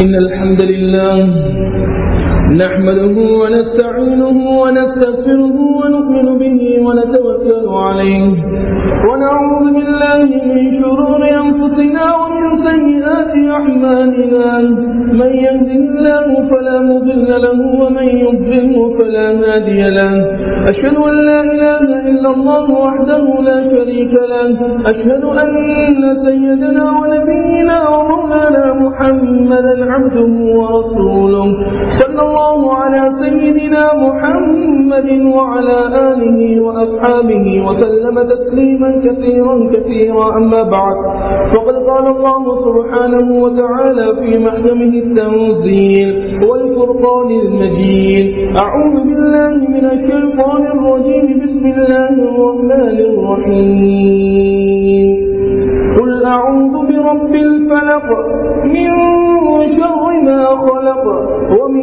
إن الحمد لله نحمده ونستعينه ونستغفره ونؤمن به ونتوكل عليه. ونعوذ بالله من شرور أنفسنا ومن سيئات أعمالنا. من يهده الله فلا مضل له ومن يضلله فلا هادي له. أشهد أن لا إله إلا الله وحده لا شريك له. أشهد أن سيدنا ونبينا ومولانا محمدا عبده ورسوله. صلى الله على سيدنا محمد وعلى آله وأصحابه وسلم تسليما كثيرا كثيرا. أما بعد فقد قال الله سبحانه وتعالى في محكمه التنزيل والفرقان المجيد أعوذ بالله من الشيطان الرجيم. بسم الله الرحمن الرحيم. قل أعوذ برب الفلق من شر ما خلق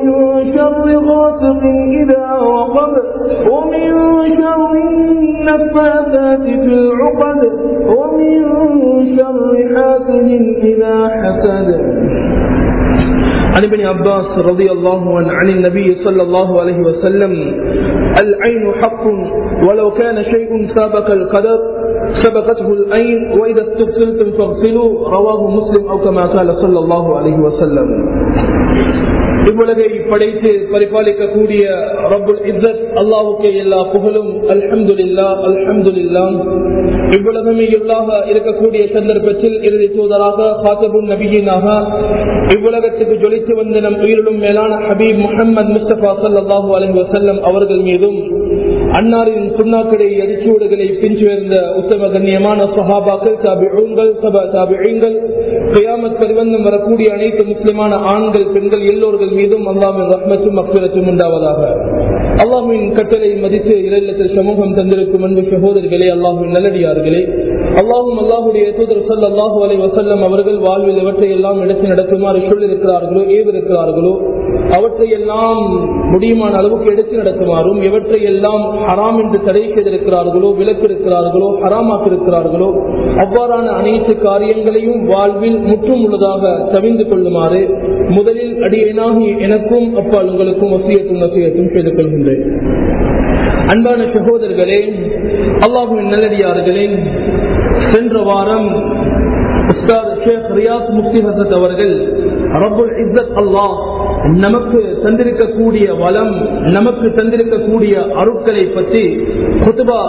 ومن شر غاسق إذا وقب ومن شر النفاثات في العقد ومن شر حاسد إذا حسد. عن ابن عباس رضي الله عنه عن النبي صلى الله عليه وسلم العين حق ولو كان شيء سابق القدر سبقته العين وإذا استغسلتم فاغسلوا رواه مسلم أو كما قال صلى الله عليه وسلم இவ்வுலகை படைத்து பரிபாலிக்கக்கூடிய ரபுல் இஸ்ஸத் அல்லாவுக்கு எல்லா புகழும் அல்ஹம்துலில்லா அல்ஹம்துலில்லா இவ்வுலகமே இல்லாக இருக்கக்கூடிய சந்தர்ப்பத்தில் இறுதி தூதராக ஹாசபுன் நபியினாக இவ்வுலகத்துக்கு ஜொலித்து வந்த நம் உயிரிலும் மேலான ஹபீப் முகமது முஸ்தபா சல்லாஹூ அலஹி வசல்லம் அவர்கள் மீதும் அன்னாரின் சுண்ணாக்கடை அரிச்சூடுகளை பின்சுயர்ந்த உத்தம கண்ணியமான சஹாபாக்கள் தாபிகள் தாபிகள் கியாமத் பரிவந்தம் வரக்கூடிய அனைத்து முஸ்லிமான ஆண்கள் பெண்கள் எல்லோர்கள் மீதும் அல்லாமின் ரஹ்மத்தும் அக்பரத்தும் உண்டாவதாக. அல்லாமின் கட்டளை மதித்து இறையிலத்தில் சமூகம் தந்திருக்கும் அன்பு சகோதரர்களே அல்லாமின் நல்லடியார்களே அல்லாஹும் அல்லாஹுடைய தூதர் சொல் அல்லாஹு அலை வசல்லம் அவர்கள் வாழ்வில் எவற்றை எல்லாம் எடுத்து நடத்துமாறு சொல்லிருக்கிறார்களோ ஏவிருக்கிறார்களோ அவற்றை எல்லாம் முடியுமான அளவுக்கு எடுத்து நடத்துமாறும் எவற்றை எல்லாம் ஹராம் என்று தடை செய்திருக்கிறார்களோ விலக்கு ஹராமாக்கிருக்கிறார்களோ அவ்வாறான அனைத்து காரியங்களையும் வாழ்வில் முற்றும் முழுதாக தவிந்து கொள்ளுமாறு முதலில் அடியேனாகி எனக்கும் அப்பால் உங்களுக்கும் வசியத்தும் வசியத்தும் செய்து கொள்கின்றேன். அன்பான சகோதரர்களே அல்லாஹுவின் நல்லடியார்களே சென்ற வாரம் அவர்கள் ரபுல் இஸ்ஸத் அல்லாஹ் நமக்கு தந்திருக்கக்கூடிய வளம் நமக்கு தந்திருக்கக்கூடிய அருட்களை பற்றி குத்துபா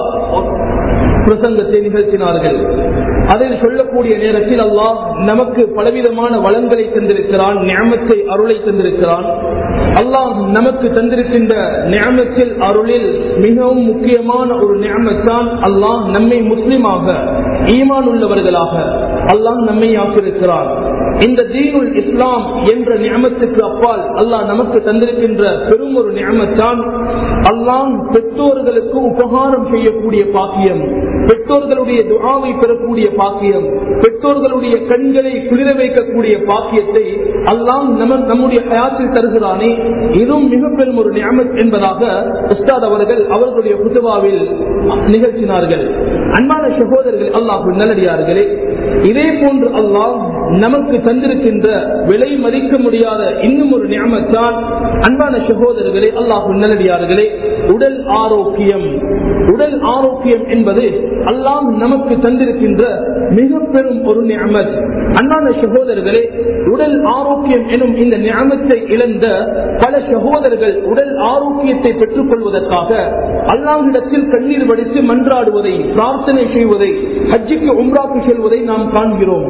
பிரசங்கத்தை நிகழ்த்தினார்கள். அதில் சொல்லக்கூடிய நேரத்தில் அல்லாஹ் நமக்கு பலவிதமான வளங்களை தந்திருக்கிறான் ஞாபத்தை அருளை தந்திருக்கிறான். அல்லாஹ் நமக்கு தந்திருக்கின்ற ஞாபத்தில் அருளில் மிகவும் முக்கியமான ஒரு ஞாபத்தான் அல்லாஹ் நம்மை முஸ்லிமாக ஈமான் உள்ளவர்களாக அல்லாஹ் நம்மை ஆக்கியிருக்கிறான். இந்த தீனுல் இஸ்லாம் என்ற நியமத்துக்கு அப்பால் அல்லாஹ் நமக்கு தந்திருக்கின்ற பெரும் ஒரு நியமத்தான் அல்லாஹ் பெற்றோர்களுக்கு உபகாரம் செய்யக்கூடிய பாக்கியம் பெற்றோர்களுடைய துஆவை பெறக்கூடிய பாக்கியம் பெற்றோர்களுடைய கண்களை குளிர வைக்கக்கூடிய பாக்கியத்தை அல்லாம் நம்முடைய ஹயாத்தில் தருகிறானே. இதுவும் மிக பெரும் ஒரு நியமத் என்பதாக உஸ்தாத் அவர்கள் அவர்களுடைய புதுவாவில் நிகழ்த்தினார்கள். அன்பான சகோதரர்கள் அல்லாஹு நல்லடியார்களே இதே போன்று அல்லாஹ் நமக்கு தந்திருக்கின்ற விலை மதிக்க முடியாத இன்னும் ஒரு நியமத்தான். அன்பான சகோதரர்களே அல்லாஹு நல்லடியார்களே உடல் ஆரோக்கியம். உடல் ஆரோக்கியம் என்பது அல்லாம் நமக்கு தந்திருக்கின்ற மிக பெரும் ஒரு நியமத். அன்பான சகோதரர்களே உடல் ஆரோக்கியம் எனும் இந்த நியமத்தை இழந்த பல சகோதரர்கள் உடல் ஆரோக்கியத்தை பெற்றுக் கொள்வதற்காக அல்லாஹிடத்தில் கண்ணீர் வடித்து மன்றாடுவதை பிரார்த்தனை செய்வதை ஹஜ்ஜிக்கு உம்ராக்கு செல்வதை நாம் காண்கிறோம்.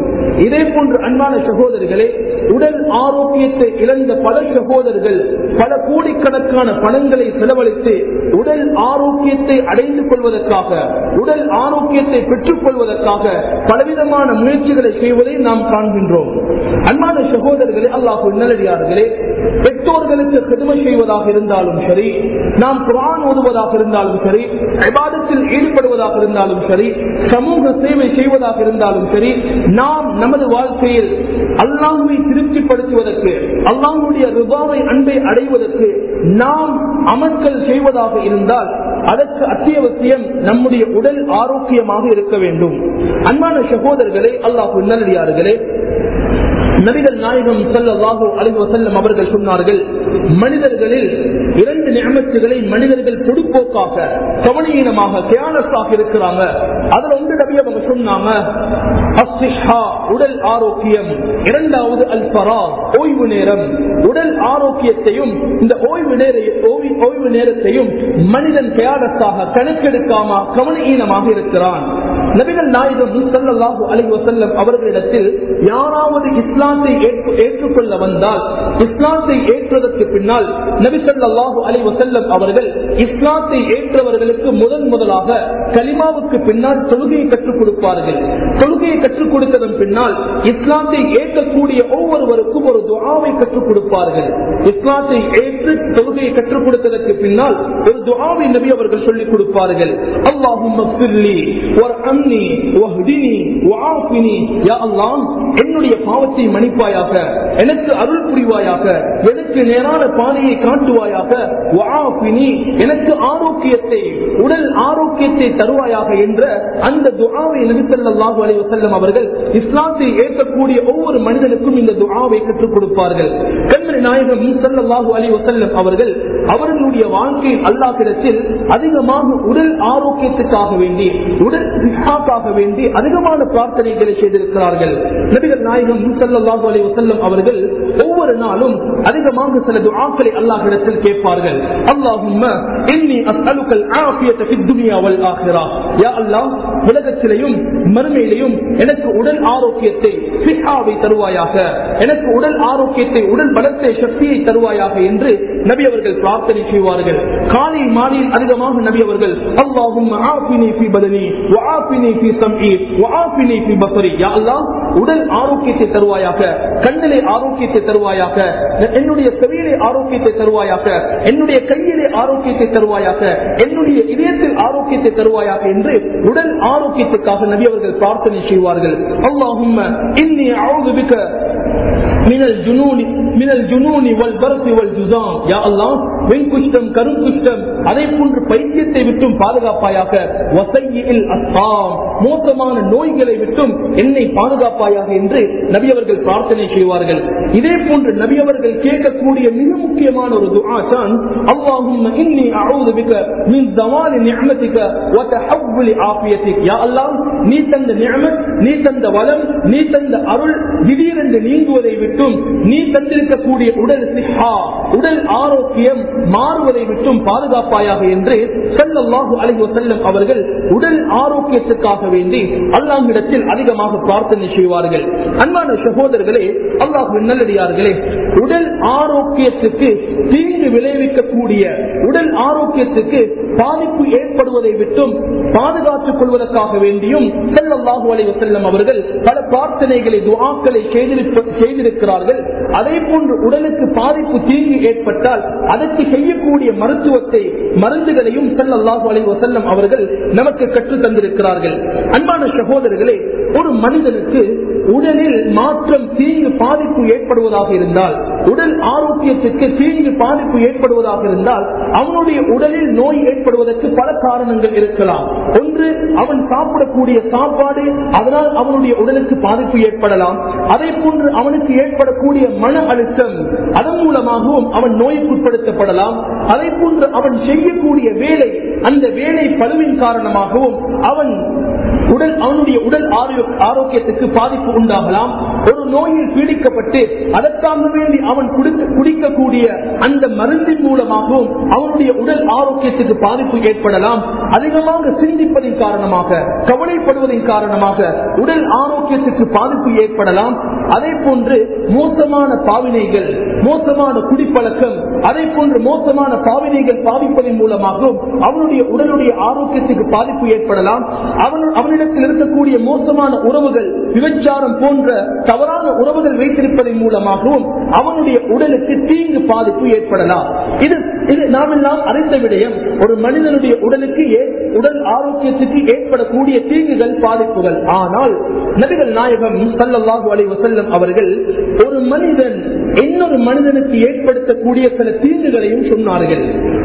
இதே போன்று அன்பான சகோதரர்களே உடல் ஆரோக்கியத்தை இழந்த பல சகோதரர்கள் பல கோடிக்கணக்கான பணங்களை செலவழித்து உடல் ஆரோக்கியத்தை அடைந்து கொள்வதற்காக உடல் ஆரோக்கியத்தை பெற்றுக் கொள்வதற்காக பலவிதமான முயற்சிகளை செய்வதை நாம் காண்கின்றோம். அன்பான சகோதரர்களே அல்லாஹு நல்லடியார்களே பெற்றோர்களுக்கு கடுமை செய்வதாக இருந்தாலும் சரி நாம் குரான் ஓதுவதாக இருந்தாலும் சரி விவாதத்தில் ஈடுபடுவதாக இருந்தாலும் இருந்தாலும் சரி சமூக சேவை செய்வதாக இருந்தாலும் சரி நாம் நமது வாழ்க்கையில் அல்லாஹுவை திருப்திப்படுத்துவதற்கு அல்லாஹுடைய ருபாவை அன்பை அடைவதற்கு நாம் அமல்கள் செய்வதாக இருந்தால் அதற்கு அத்தியாவசியம் நம்முடைய உடல் ஆரோக்கியமாக இருக்க வேண்டும். அன்பான சகோதரர்களே அல்லாஹு நல்லடியார்களே நபிகள் நாயகம் ஸல்லல்லாஹு அலைஹி செல்லும் அவர்கள் சொன்னார்கள் மனிதர்களில் இரண்டு நியமத்துகளை மனிதர்கள் பொதுப்போக்காக கவனீனமாக கேலஸாக இருக்கிறாங்க. அதுல ஒன்று நபி சொன்னாம உடல் ஆரோக்கியம். இரண்டாவது அல்பரா ஓய்வு நேரம். உடல் ஆரோக்கியத்தையும் இந்த ஓய்வு நேர ஓய்வு- நேரத்தையும் மனிதன் கேலஸாக கணக்கெடுக்காம கவனீனமாக இருக்கிறான். நபிகள் நாயகம் சல்லாஹு அலைஹி வஸல்லம் அவர்களிடத்தில் யாராவது இஸ்லாத்தை ஏற்றுக்கொள்ள வந்தால் இஸ்லாத்தை ஏற்றுவதற்கு பின்னால் நபி ஸல்லல்லாஹு அலைஹி வஸல்லம் அவர்கள் இஸ்லாத்தை ஏற்றவர்களுக்கு முதன் முதலாக கலிமாவுக்கு பின்னால் தொழுகையை கற்றுக் கொடுப்பார்கள். தொழுகையை கற்றுக் கொடுத்ததன் பின்னால் இஸ்லாத்தை ஏற்கக்கூடிய ஒவ்வொருவருக்கும் ஒரு துவாவை கற்றுக் கொடுப்பார்கள். இஸ்லாத்தை ஏற்று தொழுகையை கற்றுக் கொடுத்ததற்கு பின்னால் ஒரு துவாவை நபி அவர்கள் சொல்லிக் கொடுப்பார்கள். அல்லாஹும் என்னுடைய பாவத்தை மன்னிப்பாயாக எனக்கு அருள் புரிவாயாக எனக்கு நேரான பாதையை காட்டுவாயாக எனக்கு ஆரோக்கியத்தை உடல் ஆரோக்கியத்தை தருவாயாக என்ற அந்த துஆவை நபி ஸல்லல்லாஹு அலைஹி வஸல்லம் அவர்கள் இஸ்லாத்தை ஏற்கக்கூடிய ஒவ்வொரு மனிதனுக்கும் இந்த துஆவை கற்றுக் கொடுப்பார்கள். கண்மணி நாயகம் ஸல்லல்லாஹு அலி வசல்லம் அவர்கள் அவர்களுடைய வாழ்க்கையில் அல்லாஹிடத்தில் அதிகமாக உடல் ஆரோக்கியத்துக்காக வேண்டி உடல் சிஹாக்காக வேண்டி அதிகமான பிரார்த்தனைகளை செய்திருக்கிறார்கள். நபிகள் நாயகம் ஸல்லல்லாஹு அலி வசல்லம் அவர்கள் ஒவ்வொரு நாளும் அதிகமாக சில துஆக்களை அல்லாஹிடத்தில் கேட்பார்கள். அல்லாஹும் இன்னி அஸ்அலுக்கல் ஆஃபியத ஃபித் துன்யா வல் ஆখিরা யா அல்லாஹ் உலக உலகத்திலையும் மறுமையிலையும் எனக்கு உடல் ஆரோக்கியத்தை சிஹாவை தருவாயாக எனக்கு உடல் ஆரோக்கியத்தை உடல் பலத்தை சக்தியை தருவாயாக என்று நபி அவர்கள் பிரார்த்தனை செய்வார்கள். காலை மாலையில் அதிகமாக நபி அவர்கள் அல்லாஹும் உடல் ஆரோக்கியத்தை தருவாயாக கண்ணிலே ஆரோக்கியத்தை தருவாயாக என்னுடைய செவியிலே ஆரோக்கியத்தை தருவாயாக என்னுடைய கையிலே ஆரோக்கியத்தை தருவாயாக என்னுடைய இதயத்தில் ஆரோக்கியத்தை தருவாயாக என்று உடல் ஆரோக்கிய ஆரோக்கியத்துக்காக நபி அவர்கள் பிரார்த்தனை செய்வார்கள் அல்லாஹும் இன்னி அவுது பிக்க மினல் ஜுனூனி மினல் ஜுனூனி வல் பரசி வல் ஜுசாம் யா அல்லாஹ் வெண்குஷ்டம் கருங்குஷ்டம் அதை போன்று பைத்தியத்தை விட்டும் பாதுகாப்பாயாக வசையில் அஸ்ஸாம் மோசமான நோய்களை விட்டும் என்னை பாதுகாப்பாயாக என்று நபி அவர்கள் பிரார்த்தனை செய்வார்கள். இதே போன்று நபி அவர்கள் கேட்கக்கூடிய மிக முக்கியமான ஒரு துஆ தான் அல்லாஹும்ம இன்னி அஊது பிக மின் தவாலி நிஅமதிக வ தஹவ்வுலி யா அல்லாஹ் நீ தந்த நிஅமத் நீ தந்த வளம் நீ தந்த அருள் திடீரென்று நீங்குவதை விட்டும் நீ தந்திருக்கக்கூடிய உடல் சிஹா உடல் ஆரோக்கியம் மாறுவதை விட்டும் பாதுகாப்பாயாக என்று ஸல்லல்லாஹு அலைஹி வஸல்லம் அவர்கள் உடல் ஆரோக்கியத்துக்காக வேண்டி அல்லாஹ்விடத்தில் அதிகமாக பிரார்த்தனை செய்வார்கள். அன்பான சகோதரர்களே அல்லாஹ் நல்லடியார்களே உடல் ஆரோக்கியத்துக்கு தீங்கு விளைவிக்கக்கூடிய உடல் ஆரோக்கியத்துக்கு பாதிப்பு ஏற்படுவதை விட்டும் பாதுகாத்துக் கொள்வதற்காக வேண்டியும் ஸல்லல்லாஹு அலைஹி வஸல்லம் அவர்கள் பல பிரார்த்தனைகளை துவாக்களை செய்திருப்ப- செய்திருக்கிறார்கள் அதே போன்று உடலுக்கு பாதிப்பு தீங்கு ஏற்பட்டால் அதற்கு செய்யக்கூடிய மருத்துவத்தை மருந்துகளையும் ஸல்லல்லாஹு அலைஹி வஸல்லம் அவர்கள் நமக்கு கற்றுத் தந்திருக்கிறார்கள் அன்பான சகோதரர்களே ஒரு மனிதனுக்கு உடலில் மாற்றம் தீங்கு பாதிப்பு ஏற்படுவதாக இருந்தால் உடல் ஆரோக்கியத்துக்கு தீங்கு பாதிப்பு ஏற்படுவதாக இருந்தால் அவனுடைய உடலில் நோய் ஏற்படுவதற்கு பல காரணங்கள் இருக்கலாம். ஒன்று அவன் சாப்பிடக்கூடிய சாப்பாடு அதனால் அவனுடைய உடலுக்கு பாதிப்பு ஏற்படலாம். அதே போன்று அவனுக்கு ஏற்படக்கூடிய மன அழுத்தம் அதன் மூலமாகவும் அவன் நோய்க்குட்படுத்தப்படலாம். அதே போன்று அவன் செய்யக்கூடிய வேலை அந்த வேலை பழுவின் காரணமாகவும் அவன் உடல் அவனுடைய உடல் ஆரோக்கியத்துக்கு பாதிப்பு உண்டாகலாம். ஒரு நோயில் பீடிக்கப்பட்டு அதற்காக வேண்டி அவன் குடிக்க- குடிக்கக்கூடிய அந்த மருந்தின் மூலமாகவும் அவனுடைய உடல் ஆரோக்கியத்துக்கு பாதிப்பு ஏற்படலாம். அதிகமாக சிந்திப்பதின் காரணமாக கவலைப்படுவதன் காரணமாக உடல் ஆரோக்கியத்துக்கு பாதிப்பு ஏற்படலாம். அதே போன்று மோசமான பாவினைகள் மோசமான குடிப்பழக்கம் அதே போன்று மோசமான பாவினைகள் பாதிப்பதன் மூலமாகவும் அவனுடைய உடலுடைய ஆரோக்கியத்துக்கு பாதிப்பு ஏற்படலாம். அவன் அவனிடத்தில் இருக்கக்கூடிய மோசமான உறவுகள் விபச்சாரம் போன்ற தவறான உறவுகள் வைத்திருப்பதன் மூலமாகவும் அவனுடைய உடலுக்கு தீங்கு பாதிப்பு ஏற்படலாம். இது இது நாம் எல்லாம் அறிந்த விடயம். ஒரு மனிதனுடைய உடலுக்கு ஏ- உடல் ஆரோக்கியத்துக்கு ஏற்படக்கூடிய தீங்குகள் பாதிப்புகள். ஆனால் நபிகள் நாயகம் ஸல்லல்லாஹு அலைஹி வசல்லம் அவர்கள் ஒரு மனிதன் இன்னொரு மனிதனுக்கு ஏற்படுத்தக்கூடிய சில தீங்குகளையும் சொன்னார்கள்.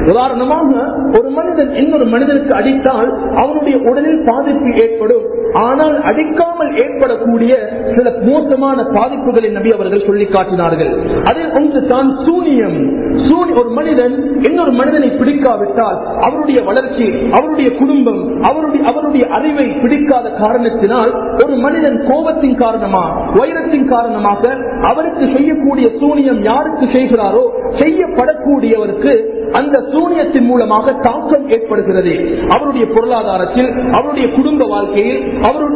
உதாரணமாக ஒரு மனிதன் இன்னொரு மனிதனுக்கு அடித்தால் அவனுடைய உடலில் பாதிப்பு ஏற்படும். ஆனால் அடிக்காமல் ஏற்படக்கூடிய சில மோசமான பாதிப்புகளை நபி அவர்கள் சொல்லி காட்டினார்கள். அதில் ஒன்று தான் சூனியம். ஒரு மனிதன் இன்னொரு மனிதனை பிடிக்காவிட்டால் அவருடைய வளர்ச்சி அவருடைய குடும்பம் அவருடைய அவருடைய அறிவை பிடிக்காத காரணத்தினால் ஒரு மனிதன் கோபத்தின் காரணமா வைரத்தின் காரணமாக அவருக்கு செய்யக்கூடிய சூனியம் யாருக்கு செய்கிறாரோ செய்யப்படக்கூடியவருக்கு அந்த சூனியத்தின் மூலமாக தாக்கம் ஏற்படுகிறது. அவருடைய பொருளாதாரத்தில் அவருடைய குடும்ப வாழ்க்கையில்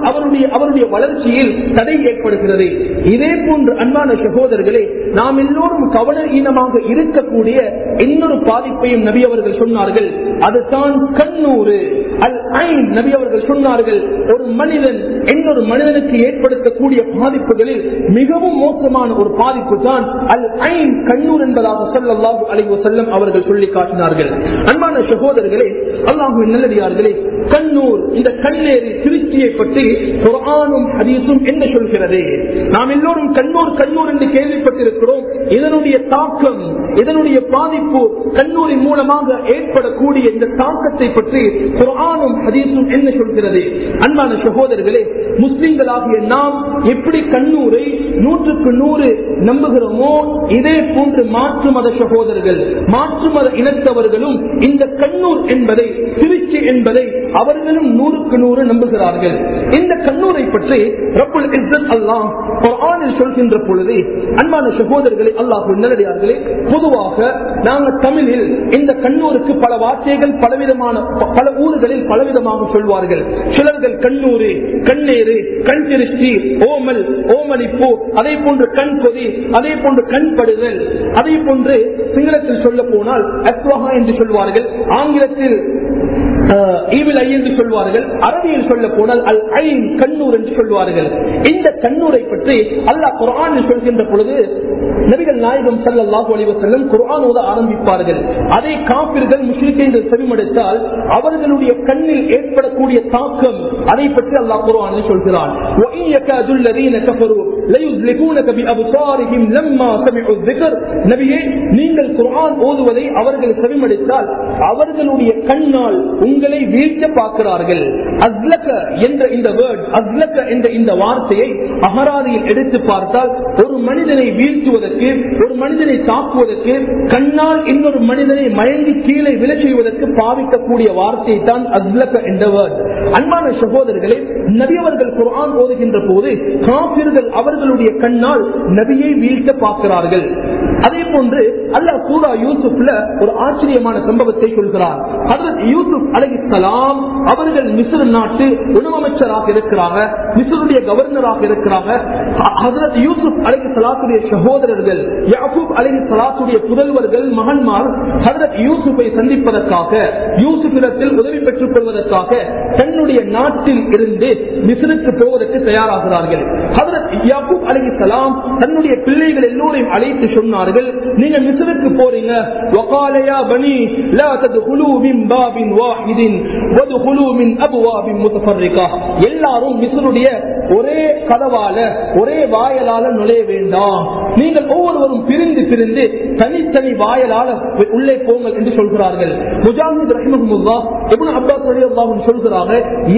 அவருடைய அவருடைய வளர்ச்சியில் தடை ஏற்படுகிறது. இதே போன்று அன்பான சகோதரர்களே நாம் எல்லோரும் கவனஹீனமாக இருக்கக்கூடிய இன்னொரு பாதிப்பையும் நபி அவர்கள் சொன்னார்கள். அதுதான் கண்ணூறு அல் ஐன் நபி அவர்கள் சொன்னார்கள். ஒரு மனிதன் இன்னொரு மனிதனுக்கு ஏற்படுத்தக்கூடிய பாதிப்புகளில் மிகவும் மோசமான ஒரு பாதிப்பு தான் அல் ஐன் கண்ணூர் என்பதாக சொல்லல்லாஹு அலைஹி செல்லம் அவர்கள் சொல்லி காட்டினார்கள். அன்பான சகோதரர்களே அல்லாஹு நல்லடியார்களே கண்ணூர் இந்த கண்ணேறி திருச்சியை பற்றி குரானும் ஹதீஸும் என்ன சொல்கிறது? நாம் எல்லோரும் கண்ணூர் கண்ணூர் என்று கேள்விப்பட்டிருக்கிறோம். இதனுடைய தாக்கம் இதனுடைய பாதிப்பு கல்லூரி மூலமாக ஏற்படக்கூடிய இந்த தாக்கத்தை பற்றி குரானும் ஹதீஸும் என்ன சொல்கிறது? அன்பான சகோதரர்களே முஸ்லிம்களாகிய நாம் எப்படி கண்ணூரை நூற்றுக்கு நூறு நம்புகிறோமோ இதே போன்று மாற்று மத சகோதரர்கள் மாற்று மத இனத்தவர்களும் இந்த கண்ணூர் என்பதை திருச்சி என்பதை அவர்களும் நூறுக்கு நூறு நம்புகிறார்கள். இந்த கண்ணூரை பற்றி ரப்புல் இஸ்ஸத் அல்லாஹ் குர்ஆனில் சொல்கின்ற பொழுது அன்பான சகோதரர்களை அல்லாஹ் நல்லடியார்களே பொதுவாக நாங்கள் தமிழ் முதலில் இந்த கண்ணூருக்கு பல வார்த்தைகள் பலவிதமான பல ஊர்களில் பலவிதமாக சொல்வார்கள். சிலர்கள் கண்ணூரு கண்ணேறு கண் திருஷ்டி ஓமல் ஓமலிப்பு அதே போன்று கண் கொதி அதே போன்று கண் படுதல் அதே போன்று சிங்களத்தில் சொல்ல போனால் அத்வஹா என்று சொல்வார்கள். ஆங்கிலத்தில் ஈவில் ஐ என்று சொல்வார்கள். அரபியில் சொல்ல போனால் அல் ஐன் கண்ணூர் என்று சொல்வார்கள். இந்த கண்ணூரை பற்றி அல்லாஹ் குரானில் சொல்கின்ற பொழுது நபிகள் நாயகம் சல்லாஹு அலிவசல்லம் வஸல்லம் ஓத ஆரம்பிப்பார்கள். அதை காப்பிர்கள் முஸ்லிக்கை செவிமடுத்தால் அவர்களுடைய கண்ணில் ஏற்படக்கூடிய தாக்கம் அதை பற்றி அல்லா குரான் சொல்கிறான். நீங்கள் குரான் ஓதுவதை அவர்கள் செவிமடித்தால் அவர்களுடைய கண்ணால் உங்களை வீழ்த்த பார்க்கிறார்கள். அஸ்லக என்ற இந்த வேர்ட் அஸ்லக என்ற இந்த வார்த்தையை அகராதியில் எடுத்து பார்த்தால் ஒரு மனிதனை வீழ்த்துவதற்கு ஒரு மனிதனை தாக்குவதற்கு கண்ணால் இன்னொரு மனிதனை மயங்கி கீழே விழச் செய்வதற்கு பாவிக்கக்கூடிய வார்த்தை தான் அஸ்லக என்ற அன்பான சகோதரர்களே நபியவர்கள் குரான் ஓதுகின்ற போது காபிர்கள் அவர்களுடைய கண்ணால் நபியை வீழ்த்த பார்க்கிறார்கள். அதே போன்று அல்லாஹ் சூரா யூசுப்ல ஒரு ஆச்சரியமான சம்பவத்தை சொல்கிறார். அதற்கு யூசுப் அலைஹிஸ்ஸலாம் அவர்கள் மிஸ்ர் நாட்டு உணவமைச்சராக இருக்கிறாங்க மிஸ்ருடைய கவர்னராக இருக்கிறாங்க. ஹ- யூசுப் அலகி சலாத்துடைய சகோதரர்கள் யாபூப் அலகி சலாத்துடைய புதல்வர்கள் மகன்மார் ஹஜ்ரத் யூசுப்பை சந்திப்பதற்காக யூசுப் இடத்தில் உதவி பெற்றுக் கொள்வதற்காக தன்னுடைய நாட்டில் இருந்து மிசிற்கு போவதற்கு தயாராகிறார்கள். யாக்கூப் அலி இஸ்லாம் தன்னுடைய பிள்ளைகள் எல்லோரையும் அழைத்து சொன்னார்கள் நீங்க மிசிற்கு போறீங்க. எல்லாரும் மிசருடைய ஒரே கதவால ஒரே வாயலால நுழைய வேண்டாம். நீங்கள் ஒவ்வொருவரும் பிரிந்து பிரிந்து தனித்தனி வாயலால உள்ளே போங்கள் என்று சொல்கிறார்கள். முஜாஹித் ரஹிமஹமுல்லா எப்படி அப்தாஸ் சொல்கிறாங்க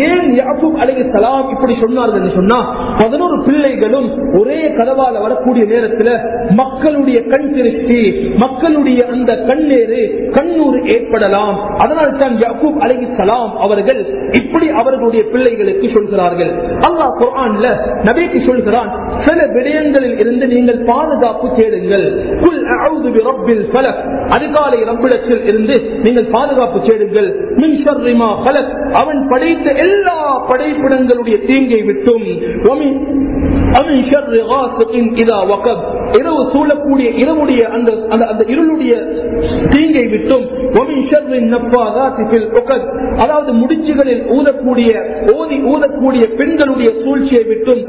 ஏன் யாக்கூப் சலாம் இப்படி சொன்னார்கள் என்று சொன்னா 11 பிள்ளைகளும் ஒரே கதவால வரக்கூடிய நேரத்தில் மக்களுடைய கண் திருஷ்டி மக்களுடைய அந்த கண்ணேறு கண்ணூறு ஏற்படலாம். அதனால் தான் யாக்கூப் சலாம் அவர்கள் இப்படி அவர்களுடைய பிள்ளைகளுக்கு சொல்கிறார்கள். அல்லாஹ் குரான்ல நபிக்கு சொல்கிறான் சில விடயங்களில் இருந்து நீங்கள் பாதுகாப்பு தேடுங்கள். குல் அஊது பிரப்பில் அதிகாலை ரப்பிடத்தில் இருந்து நீங்கள் பாதுகாப்பு தேடுங்கள். மின் ஷர்ரி அவன் படைத்த எல்லா படைப்பிடங்களுடைய தீங்கை விட்டும். இரவு சூழக்கூடிய இரவுடைய தீங்கை விட்டும். அதாவது முடிச்சுகளில் ஊதக்கூடிய ஓதி ஊதக்கூடிய பெண்களுடைய சூழ்ச்சியை விட்டும்.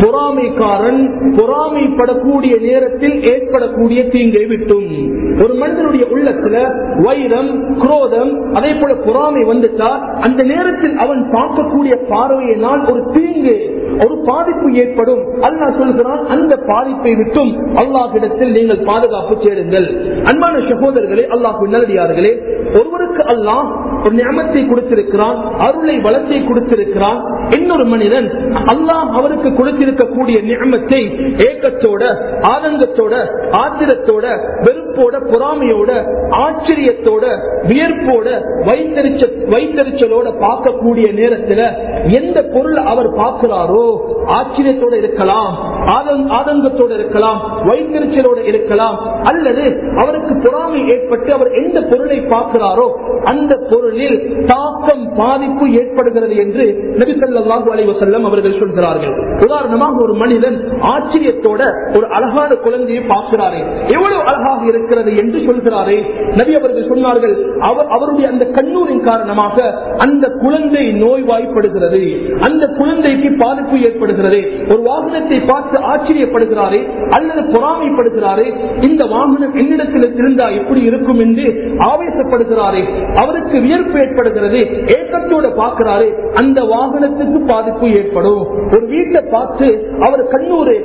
பொறாமைக்காரன் பொறாமைப்படக்கூடிய நேரத்தில் ஏற்படக்கூடிய தீங்கை விட்டும். ஒரு மனிதனுடைய உள்ளத்துல வைரம் குரோதம் அதே போல பொறாமை வந்துட்டா அந்த நேரத்தில் அவன் பார்க்கக்கூடிய பார்வையினால் ஒரு தீங்கு ஒரு பாதிப்பு ஏற்படும். அல்லாஹ் சொல்கிறான் அந்த பாதிப்பை விட்டும் அல்லாஹிடத்தில் நீங்கள் பாதுகாப்பு சேருங்கள். அன்பான சகோதரர்களே அல்லாஹ் நல்லடியார்களே ஒருவருக்கு அல்லாஹ் ஒரு நியமத்தை கொடுத்திருக்கிறான் அருளை வளத்தை கொடுத்திருக்கிறான். இன்னொரு மனிதன் அல்லாஹ் அவருக்கு கொடுத்திருக்கக்கூடிய நியமத்தை ஏக்கத்தோட ஆதங்கத்தோட ஆத்திரத்தோட வெறுப்போட பொறாமையோட ஆச்சரியத்தோட வியர்ப்போட வைத்தறிச்ச வைத்தறிச்சலோட பார்க்கக்கூடிய நேரத்துல எந்த பொருள் அவர் பார்க்கிறாரோ ஆச்சரியத்தோட இருக்கலாம் ஆதங்கத்தோடு ஆதங்கத்தோட இருக்கலாம் வைத்தறிச்சலோட இருக்கலாம் அல்லது அவருக்கு பொறாமை ஏற்பட்டு அவர் எந்த பொருளை பார்க்கிறாரோ அந்த பொருளில் தாக்கம் பாதிப்பு ஏற்படுகிறது என்று நபிசல்லாஹு அலைவசல்லம் அவர்கள் சொல்கிறார்கள். உதாரணமாக ஒரு மனிதன் ஆச்சரியத்தோட ஒரு அழகான குழந்தையை பார்க்கிறாரே. எவ்வளவு அழகாக இருக்கிறது என்று சொல்கிறாரே. நபி அவர்கள் சொன்னார்கள் அவர் அவருடைய அந்த கண்ணூரின் காரணமாக அந்த குழந்தை நோய்வாய்ப்படுகிறது. ஏற்படுகிறது. அந்த குழந்தைக்கு பாதிப்பு ஏற்படுகிறது. ஒரு வாகனத்தை பார்த்து ஆச்சரியப்படுகிறாரே அல்லது பொறாமைப்படுகிறாரே இந்த வாகனம் என்னிடத்தில் இருந்தா எப்படி இருக்கும் என்று ஆவேசப்படுகிறாரே அவருக்கு வியர்ப்பு ஏற்படுகிறது ஏக்கத்தோட பார்க்கிறாரே அந்த வாகனத்துக்கு பாதிப்பு ஏற்படும். ஒரு வீட்டை பார்த்து அவர் கண்ணூரு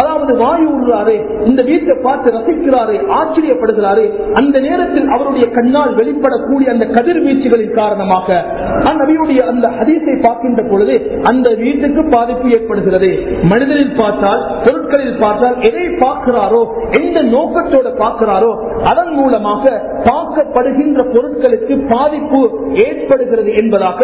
அதாவது வாயு உள்ளாரே இந்த வீட்டை பார்த்து ரசிக்கிறாரே ஆச்சரியப்படுகிறாரே அந்த நேரத்தில் அவருடைய கண்ணால் வெளிப்படக்கூடிய அந்த கதிர்வீச்சுகளின் காரணமாக. நபியுடைய அந்த அதிசை பார்க்கின்ற பொழுது அந்த வீட்டுக்கு பாதிப்பு ஏற்படுகிறது. மனிதனில் பார்த்தால் பொருட்களில் பார்த்தால் எதை பார்க்கிறாரோ எந்த நோக்கத்தோட பார்க்கிறாரோ அதன் மூலமாக பார்க்கப்படுகின்ற பொருட்களுக்கு பாதிப்பு ஏற்படுகிறது என்பதாக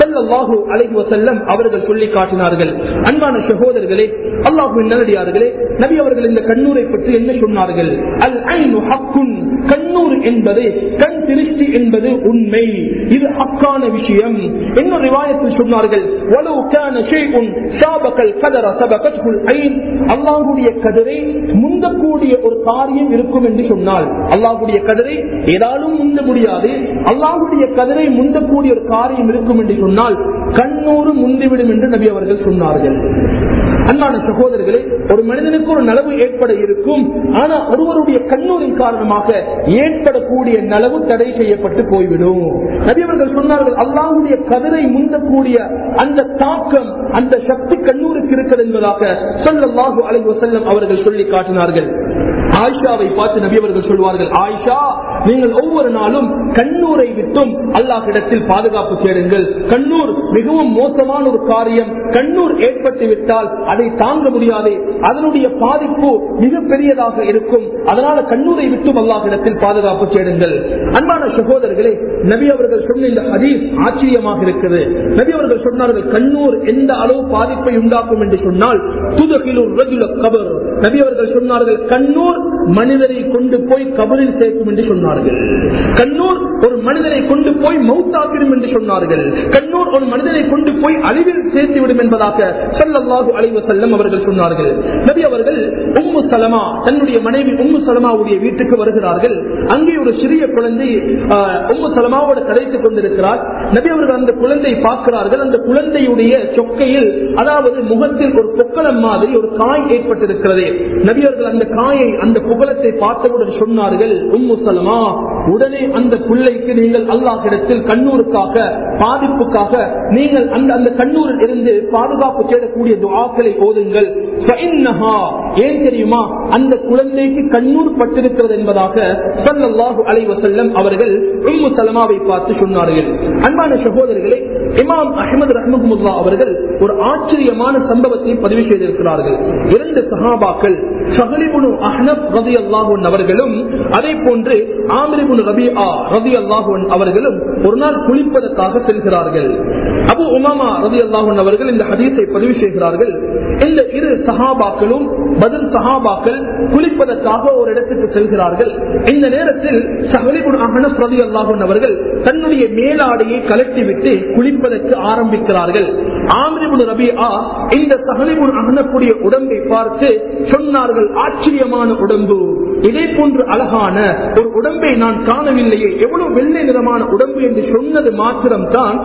ஸல்லல்லாஹு அலைஹி செல்லம் அவர்கள் சொல்லி காட்டினார்கள் அன்பான சகோதரர்களே அல்லாஹுவின் நல்லடியார்களே நபி அவர்கள் இந்த கண்ணூரை பற்றி என்ன சொன்னார்கள்? அல் ஐநு ஹக்குன் கண்ணூர் என்பது கண் திருஷ்டி என்பது உண்மை. இது ஹக்கான விஷயம். இன்னொரு ரிவாயத்தில் சொன்னார்கள் சொல்கிறார்கள் அல்லாஹுடைய கதிரை முந்தக்கூடிய ஒரு காரியம் இருக்கும் என்று சொன்னால் அல்லாஹுடைய கதிரை ஏதாலும் முந்த முடியாது. அல்லாஹுடைய கதிரை முந்தக்கூடிய ஒரு காரியம் இருக்கும் என்று சொன்னால் கண்ணூறு முந்திவிடும் என்று நபி அவர்கள் சொன்னார்கள். அன்பான சகோதரர்களே ஒரு மனிதனுக்கு ஒரு நலவு ஏற்பட இருக்கும். ஆனா ஒருவருடைய கண்ணூரின் காரணமாக ஏற்படக்கூடிய நலவு தடை செய்யப்பட்டு போய்விடும். நபியவர்கள் சொன்னார்கள் அல்லாவுடைய கதிரை முந்தக்கூடிய அந்த தாக்கம் அந்த சக்தி கண்ணூருக்கு இருக்கிறது என்பதாக சொல்லல்லாஹு அலைஹி வஸல்லம் அவர்கள் சொல்லி காட்டினார்கள். ஆயிஷாவை பார்த்து நபி அவர்கள் சொல்வார்கள் ஆயிஷா நீங்கள் ஒவ்வொரு நாளும் கண்ணூரை விட்டும் அல்லாஹிடத்தில் பாதுகாப்பு சேருங்கள் கண்ணூர் மிகவும் மோசமான ஒரு காரியம். கண்ணூர் ஏற்பட்டு விட்டால் அதை தாங்க முடியாது. அதனுடைய பாதிப்பு மிக பெரியதாக இருக்கும். அதனால கண்ணூரை விட்டும் அல்லாஹிடத்தில் பாதுகாப்பு சேருங்கள் அன்பான சகோதரர்களே நபி அவர்கள் சொன்ன இந்த ஹதீஸ் ஆச்சரியமாக இருக்குது. நபி அவர்கள் சொன்னார்கள் கண்ணூர் எந்த அளவு பாதிப்பை உண்டாக்கும்? என்று சொன்னால் துதகிலூர் கபர். நபி அவர்கள் சொன்னார்கள் கண்ணூர் மனிதரை கொண்டு போய் கபரில் சேர்க்கும் என்று சொன்னார்கள். கண்ணூர் ஒரு மனிதரை கொண்டு போய் மௌத்தாக்கிடும் என்று சொன்னார்கள். கண்ணூர் ஒரு மனிதரை கொண்டு போய் அழிவில் சேர்த்து விடும் என்பதாக சொல்லல்லாஹு அலைவ செல்லம் அவர்கள் சொன்னார்கள். நபி அவர்கள் உம்மு சலமா தன்னுடைய மனைவி உம்மு சலமாவுடைய வீட்டுக்கு வருகிறார்கள். அங்கே ஒரு சிறிய குழந்தை உம்மு சலமாவோட கதைத்துக் கொண்டிருக்கிறார். நபி அவர்கள் அந்த குழந்தை பார்க்கிறார்கள். அந்த குழந்தையுடைய சொக்கையில் அதாவது முகத்தில் ஒரு பொக்கலம் மாதிரி ஒரு காய் ஏற்பட்டிருக்கிறது. நபி அவர்கள் அந்த காயை அந்த குபலத்தை பார்த்தவுடன் சொன்னார்கள் உம்மு சலமா உடனே அந்த பிள்ளைக்கு நீங்கள் அல்லாஹிடத்தில் கண்ணூருக்காக பாதிப்புக்காக நீங்கள் அந்த அந்த கண்ணூரில் இருந்து பாதுகாப்பு செய்யக்கூடிய துவாக்களை ஓதுங்கள். ஏன் தெரியுமா? அந்த குழந்தைக்கு கண்ணூர் பட்டிருக்கிறது என்பதாக ஸல்லல்லாஹு அலைவசல்லம் அவர்கள் உம்மு சலமாவை பார்த்து சொன்னார்கள். அன்பான சகோதரர்களை இமாம் அஹமது ரஹமுல்லா அவர்கள் ஒரு ஆச்சரியமான சம்பவத்தை பதிவு செய்திருக்கிறார்கள். இரண்டு சஹாபாக்கள் சஹலிபுனு அஹ்னப் ரதி அல்லாஹூன் அவர்களும் அதே போன்று ஆமிரிபுன் அவர்களும் ஒரு நாள் குளிப்பதற்காக செல்கிறார்கள். அபு உமாமா ரவி அல்லாஹன் அவர்கள் இந்த ஹதீஸை பதிவு செய்கிறார்கள். இந்த இரு சஹாபாக்களும் பதில் சஹாபாக்கள் குளிப்பதற்காக ஒரு இடத்துக்கு செல்கிறார்கள். இந்த நேரத்தில் சஹலிபுன் அஹ்னப் ரதி அல்லாஹன் அவர்கள் தன்னுடைய மேலாடையை கலட்டிவிட்டு குளிப்பதற்கு ஆரம்பிக்கிறார்கள். ஆமிரிபுன் ரபி ஆ இந்த சஹலிபுன் அஹ்னப்புடைய உடம்பை பார்த்து சொன்னார்கள் ஆச்சரியமான உடம்பு. இதே போன்று அழகான ஒரு உடம்பை நான் காணவில்லையே எவ்வளவு வெள்ளை நிறமான உடம்பு என்று சொன்னது மாத்திரம் தான்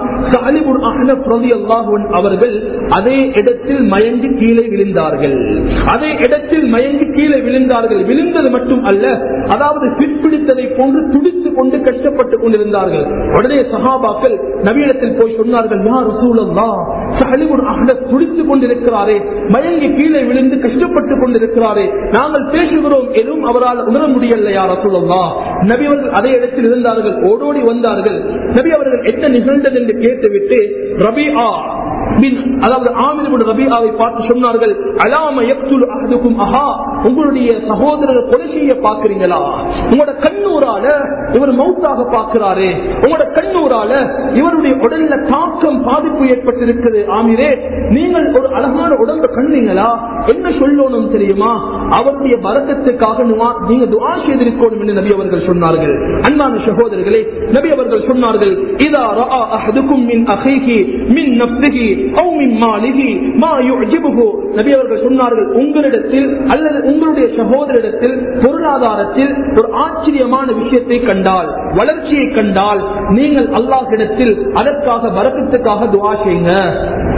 அவர்கள் அதே இடத்தில் மயங்கி கீழே விழுந்தார்கள். அதே இடத்தில் மயங்கி கீழே விழுந்தார்கள். விழுந்தது மட்டும் அல்ல அதாவது பிற்பிடித்ததை போன்று துடித்துக் கொண்டு கஷ்டப்பட்டுக் கொண்டிருந்தார்கள். உடனே சகாபாக்கள் நவீனத்தில் போய் சொன்னார்கள் யார் ரசூலல்லா சஹலிபுன் அஹ்லத் துடித்துக் கொண்டிருக்கிறாரே மயங்கி கீழே விழுந்து கஷ்டப்பட்டுக் கொண்டிருக்கிறாரே நாங்கள் பேசுகிறோம் எதுவும் அவரால் உணர முடியலையா ரசூலுல்லாஹ். நபி அவர்கள் அதே இடத்தில் இருந்தார்கள் ஓடோடி வந்தார்கள். நபி அவர்கள் என்ன நிகழ்ந்தது என்று கேட்டுவிட்டு ரபி ஆ அதாவது பார்த்து சொன்னார்கள் அலாம அஹதுக்கும் அஹா உங்களுடைய சகோதரர் கொலை செய்ய உங்களோட கண்ணூரால இவர் உங்களோட கண்ணூரால இவருடைய உடல்ல தாக்கம் பாதிப்பு ஏற்பட்டிருக்கிறது ஆமிரே நீங்கள் ஒரு அழகான உடம்பு கண்டீங்களா? என்ன சொல்லணும் தெரியுமா? அவருடைய பரக்கத்துக்காக நீங்க துவா செய்திருக்கணும் என்று நபி அவர்கள் சொன்னார்கள். அன்பான சகோதரர்களே நபி அவர்கள் சொன்னார்கள் இதா ரஆ அஹதுக்கும் மின் அகைகி மின் நஃப்ஸிஹி அவ் அவர்கள் சொன்னார்கள் உங்களிடத்தில் அல்லது உங்களுடைய சகோதரிடத்தில் பொருளாதாரத்தில் ஒரு ஆச்சரியமான விஷயத்தை கண்டால் வளர்ச்சியை கண்டால் நீங்கள் அல்லாஹிடத்தில் அதற்காக வரக்கத்துக்காக துவா செய்யுங்க.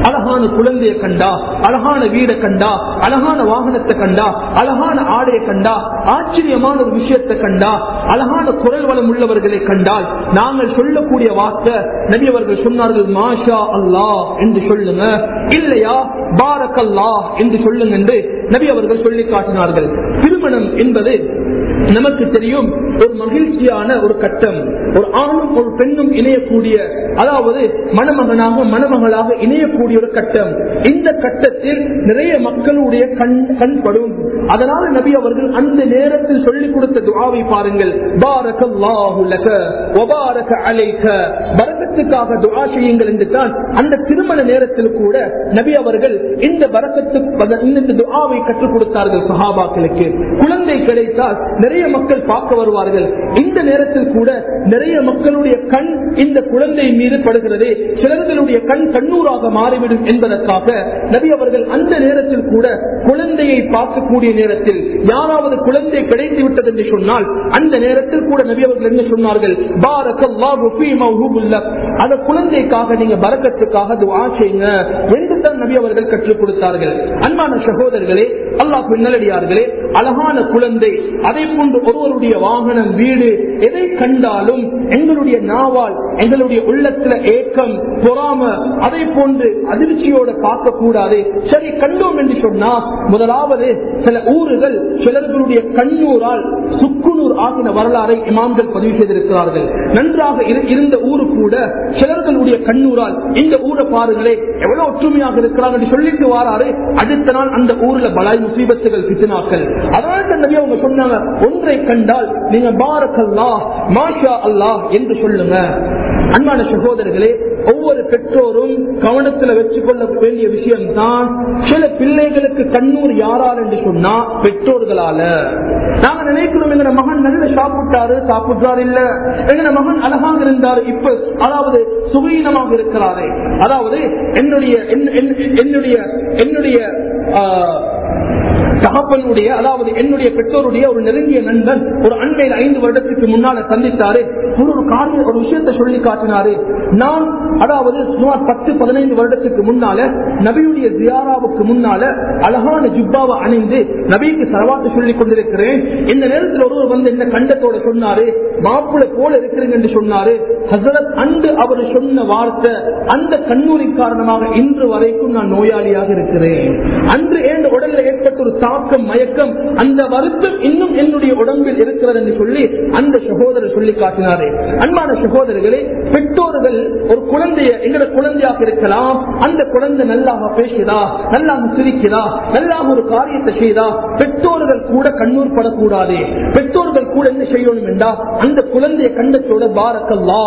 அழகான குழந்தையை கண்டா அழகான வீடை கண்டா அழகான வாகனத்தை கண்டா அழகான ஆடையை கண்டா ஆச்சரியமான ஒரு விஷயத்தை கண்டா அழகான குரல் வளம் உள்ளவர்களை கண்டால் நாங்கள் சொல்லக்கூடிய வார்த்தை நபி அவர்கள் சொன்னார்கள் மாஷா அல்லா என்று சொல்லுங்க. இல்லையா? பாரக் அல்லா என்று சொல்லுங்க என்று நபி அவர்கள் சொல்லி காட்டினார்கள். திருமணம் என்பது நமக்கு தெரியும். ஒரு மகிழ்ச்சியான ஒரு கட்டம். ஒரு ஆணும் ஒரு பெண்ணும் இணையக்கூடிய அதாவது மணமகனாக மணமகளாக இணையக்கூடிய ஒரு கட்டம். இந்த கட்டத்தில் நிறைய மக்களுடைய கண் கண்படும் அதனால நபி அவர்கள் அந்த நேரத்தில் சொல்லிக் கொடுத்த துவாவை பாருங்கள். பாரகல்லாஹு லக வபாரக அலைக துவா செய்யுங்கள் என்று தான் அந்த திருமண நேரத்தில் கூட நபி அவர்கள் இந்த பரக்கத்து இந்த துஆவை கற்றுக் கொடுத்தார்கள் சஹாபாக்களுக்கு. குழந்தை கிடைத்தால் நிறைய மக்கள் பார்க்க வருவார்கள். இந்த நேரத்தில் கூட நிறைய மக்களுடைய கண் இந்த குழந்தை மீது படுகிறது சிலர்களுடைய கண் கண்ணூராக மாறிவிடும் என்பதற்காக நபி அவர்கள் அந்த நேரத்தில் கூட குழந்தையை பார்க்கக்கூடிய நேரத்தில் யாராவது குழந்தை கிடைத்து விட்டது என்று சொன்னால் அந்த நேரத்தில் கூட நபி அவர்கள் என்ன சொன்னார்கள்? பாரக்கல்லாஹு அந்த குழந்தைக்காக நீங்க பரக்கத்துக்காக துவா செய்யுங்க. என்று தான் நபி அவர்கள் கற்றுக் கொடுத்தார்கள். அன்பான சகோதரர்களே அல்லாஹ் நல்லடியார்களே அழகான குழந்தை அதை போன்று ஒருவருடைய வாகனம் வீடு எதை கண்டாலும் எங்களுடைய நாவால் எங்களுடைய உள்ளத்துல ஏக்கம் பொறாம அதை போன்று அதிர்ச்சியோட பார்க்க கூடாது சரி கண்டோம் என்று சொன்னா முதலாவது சில ஊர்கள் சிலர்களுடைய கண்ணூரால் சுக்குநூர் ஆகின வரலாறை இமாம்கள் பதிவு செய்திருக்கிறார்கள். நன்றாக இருந்த ஊரு கூட சிலர்களுடைய கண்ணூரால் இந்த ஊரை பாருங்களே எவ்வளவு ஒற்றுமையாக இருக்கிறார் என்று சொல்லிட்டு வாராரு. அடுத்த நாள் அந்த ஊர்ல பலாய் முசீபத்துகள் பித்தினாக்கள் அதனால நபி அவங்க சொன்னாங்க ஒன்றை கண்டால் நீங்க பாரக்கல்லா மாஷா அல்லாஹ் என்று சொல்லுங்க. அன்பான சகோதரர்களே ஒவ்வொரு பெற்றோரும் கவனத்துல வச்சுக்கொள்ள வேண்டிய விஷயம் தான் சில பிள்ளைகளுக்கு கண்ணூர் யாரால் என்று சொன்னா பெற்றோர்களால. நாங்க நினைக்கிறோம் எங்க மகன் நல்ல சாப்பிட்டாரு சாப்பிட்டாரு இல்ல? எங்க மகன் அழகாக இருந்தாரு இப்ப அதாவது சுகீனமாக இருக்கிறாரே. அதாவது என்னுடைய என்னுடைய என்னுடைய ஆஹ், தகப்பனுடைய அதாவது என்னுடைய பெற்றோருடைய ஒரு நெருங்கிய நண்பன் ஒரு அண்மையில் ஐந்து வருடத்துக்கு முன்னால சந்தித்தாரு. ஒரு ஒரு காரிய ஒரு விஷயத்தை சொல்லி காட்டினாரு. நான் அதாவது சுமார் பத்து பதினைந்து வருடத்துக்கு முன்னால நபியுடைய ஜியாராவுக்கு முன்னால அழகான ஜிப்பாவை அணிந்து நபிக்கு சரவாத்து சொல்லிக் கொண்டிருக்கிறேன். இந்த நேரத்தில் ஒருவர் வந்து என்ன கண்டத்தோட சொன்னாரு மாப்பிள்ளை போல இருக்கிறீங்க என்று சொன்னாரு. ஹசரத் அன்று அவர் சொன்ன வார்த்தை அந்த கண்ணூரின் காரணமாக இன்று வரைக்கும் நான் நோயாளியாக இருக்கிறேன். அன்று ஏன் உடல்ல ஏற்பட்ட ஒரு தாக்கம் மயக்கம் அந்த வருத்தம் இன்னும் என்னுடைய உடம்பில் இருக்கிறது என்று சொல்லி அந்த சகோதரர் சொல்லி காட்டினாரே. அன்பான சகோதரர்களே பெற்றோர்கள் ஒரு குழந்தைய எங்கட குழந்தையாக இருக்கலாம். அந்த குழந்தை நல்லாக பேசுதா நல்லாக சிரிக்கிறா நல்லாக ஒரு காரியத்தை செய்தா பெற்றோர்கள் கூட கண்ணூர் படக்கூடாது. பெற்றோர்கள் கூட என்ன செய்யணும் என்றா அந்த குழந்தைய கண்டத்தோட பாரக்கல்லா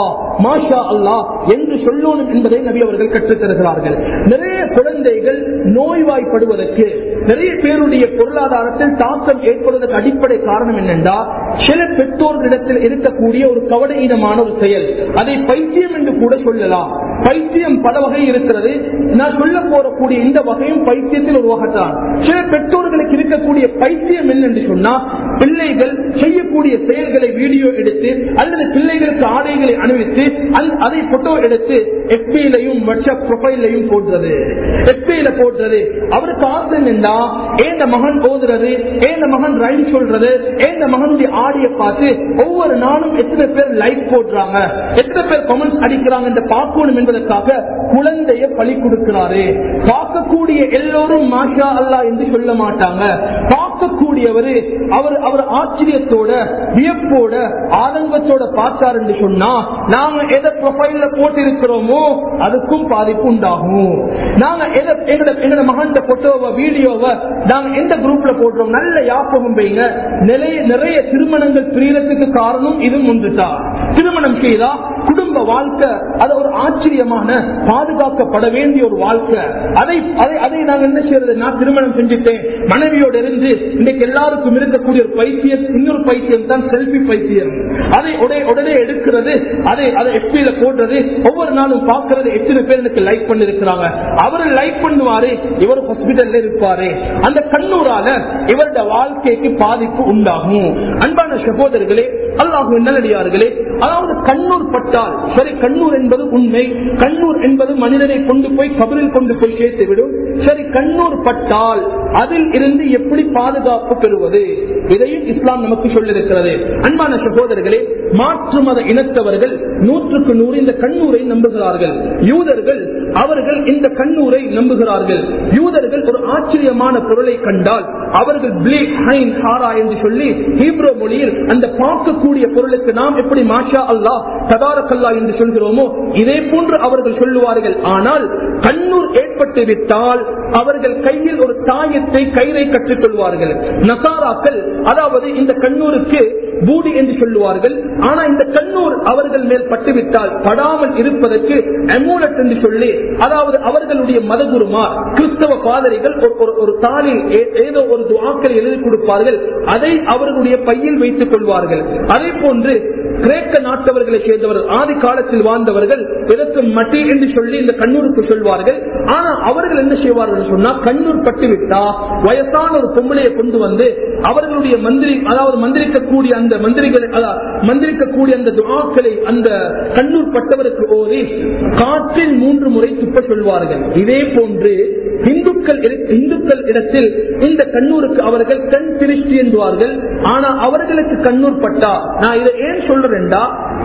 மாஷா அல்லாஹ் என்று சொல்லணும் என்பதை நபி அவர்கள் கற்றுத்தருகிறார்கள். நிறைய குழந்தைகள் நோய்வாய்ப்படுவதற்கு நிறைய பேருடைய பொருளாதாரத்தில் தாக்கம் ஏற்படுவதற்கு அடிப்படை காரணம் என்னென்றா சில பெற்றோர்களிடத்தில் இருக்கக்கூடிய ஒரு கவலையினமான ஒரு செயல். அதை பைத்தியம் என்று கூட சொல்லலாம். பைத்தியம் பல வகை இருக்கிறது. நான் சொல்ல போறக்கூடிய இந்த வகையும் பைத்தியத்தில் ஒரு வகைத்தான் சில பெற்றோர்களுக்கு இருக்கக்கூடிய பைத்தியம் என்னென்று சொன்னா பிள்ளைகள் செய்யக்கூடிய செயல்களை வீடியோ எடுத்து அல்லது பிள்ளைகளுக்கு ஆடைகளை அணிவித்து அதை போட்டோ எடுத்து எஃபிலையும் வாட்ஸ்அப் ப்ரொஃபைலையும் போடுறது. எஃபில போடுறது. அவருக்கு ஆசை என்னன்னா ஏந்த மகன் போதுறது ஏந்த மகன் ரைம் சொல்றது? ஏந்த மகனுடைய ஆடிய பார்த்து ஒவ்வொரு நாளும் எத்தனை பேர் லைக் போடுறாங்க? எத்தனை பேர் கமெண்ட்ஸ் அடிக்கிறாங்க? என்று பார்க்கணும் என்பதற்காக குழந்தைய பலி கொடுக்கிறாரு. பார்க்கக்கூடிய எல்லோரும் மாஷா அல்லா என்று சொல்ல மாட்டாங்க. பார்க்கக்கூடியவரு அவர் அவர் ஆச்சரியத்தோட வியப்போட ஆதங்கத்தோட பார்த்தார் என்று சொன்னா நாங்க எதை ப்ரொஃபைல்ல போட்டு இருக்கிறோமோ அதுக்கும் பாதிப்பு உண்டாகும். நாங்க எதை எங்கட எங்கட மகன் போட்டோவை வீடியோவை நாங்க எந்த குரூப்ல போடுறோம் நல்ல யாபகம் வைங்க நிறைய நிறைய திருமணங்கள் பிரியறதுக்கு காரணம் இதுவும் ஒன்றுதான். திருமணம் செய்தா குடும்ப வாழ்க்கை அது ஒரு ஆச்சரியமான பாதுகாக்கப்பட வேண்டிய ஒரு வாழ்க்கை. அதை அதை அதை நாங்க என்ன செய்யறது? நான் திருமணம் செஞ்சுட்டேன். மனைவியோடு இருந்து இன்னைக்கு எல்லாருக்கும் இருக்கக்கூடிய ஒரு பைத்தியம் இன்னொரு பைத்தியம் தான் செல்பி பைத்தியம். அதை உடனே உடனே எடுக்கிறது அதை அதை எஃபில போடுறது ஒவ்வொரு நாளும் பார்க்கறது எத்தனை பேர் எனக்கு லைக் பண்ணிருக்கிறாங்க. அவரு லைக் பண்ணுவாரு இவர் ஹாஸ்பிட்டல்ல இருப்பாரு. அந்த கண்ணூரால இவருடைய வாழ்க்கைக்கு பாதிப்பு உண்டாகும். அன்பான சகோதரர்களே அல்லாஹு நல்லடியார்களே அதாவது கண்ணூர் பட்டால் சரி கண்ணூர் என்பது உண்மை. கண்ணூர் என்பது மனிதனை கொண்டு போய் கபரில் கொண்டு போய் சேர்த்துவிடும் சரி கண்ணூர் பட்டால் அதில் இருந்து எப்படி பாதுகாப்பு பெறுவது? இதையும் இஸ்லாம் நமக்கு சொல்லிருக்கிறது அன்பான சகோதரர்களே மாற்று மத இனத்தவர்கள் நூற்றுக்கு நூறு இந்த கண்ணூரை நம்புகிறார்கள். யூதர்கள் அவர்கள் இந்த கண்ணூரை நம்புகிறார்கள். யூதர்கள் ஒரு ஆச்சரியமான பொருளை கண்டால் அவர்கள் பிளேக் ஹைன் ஹாரா என்று சொல்லி ஹீப்ரோ மொழியில் அந்த பார்க்கக்கூடிய பொருளுக்கு நாம் எப்படி மாஷா அல்லா ததாரக்கல்லா என்று சொல்கிறோமோ இதே போன்று அவர்கள் சொல்லுவார்கள். ஆனால் கண்ணூர் ஏற்பட்டு விட்டால் அவர்கள் கையில் ஒரு தாயத்தை கயிறை கற்றுக் கொள்வார்கள் நசாராக்கள் அதாவது இந்த கண்ணூருக்கு பூடி என்று சொல்லுவார்கள். ஆனா இந்த கண்ணூர் அவர்கள் மேல் பட்டுவிட்டால் படாமல் இருப்பதற்கு அமூலட் என்று சொல்லி அதாவது அவர்களுடைய மதகுருமார் கிறிஸ்தவ பாதரிகள் ஒரு தாலி ஏதோ ஒரு துவாக்கள் எழுதி கொடுப்பார்கள். அதை அவர்களுடைய பையில் வைத்துக் கொள்வார்கள். அதே போன்று கிரேக்க நாட்டவர்களை சேர்ந்தவர்கள் ஆதி காலத்தில் வாழ்ந்தவர்கள் இதற்கு மட்டி என்று சொல்லி இந்த கண்ணூருக்கு சொல்வார்கள். ஆனா அவர்கள் என்ன செய்வார்கள் சொன்னா கண்ணூர் பட்டுவிட்டா வயசான ஒரு பொம்பளையை கொண்டு வந்து அவர்களுடைய மந்திரி அதாவது மந்திரிக்கக்கூடிய அந்த அந்த மந்திரிகளை மந்திரிக்கக்கூடிய அந்த துவாக்களை அந்த கண்ணூர் பட்டவருக்கு ஓதி காற்றில் மூன்று முறை துப்ப சொல்வார்கள். இதே போன்று இந்துக்கள் இந்துக்கள் இடத்தில் இந்த கண்ணூருக்கு அவர்கள் கண் திருஷ்டி என்பார்கள். ஆனா அவர்களுக்கு கண்ணூர் பட்டா. நான் இதை ஏன் சொல்றேன்டா?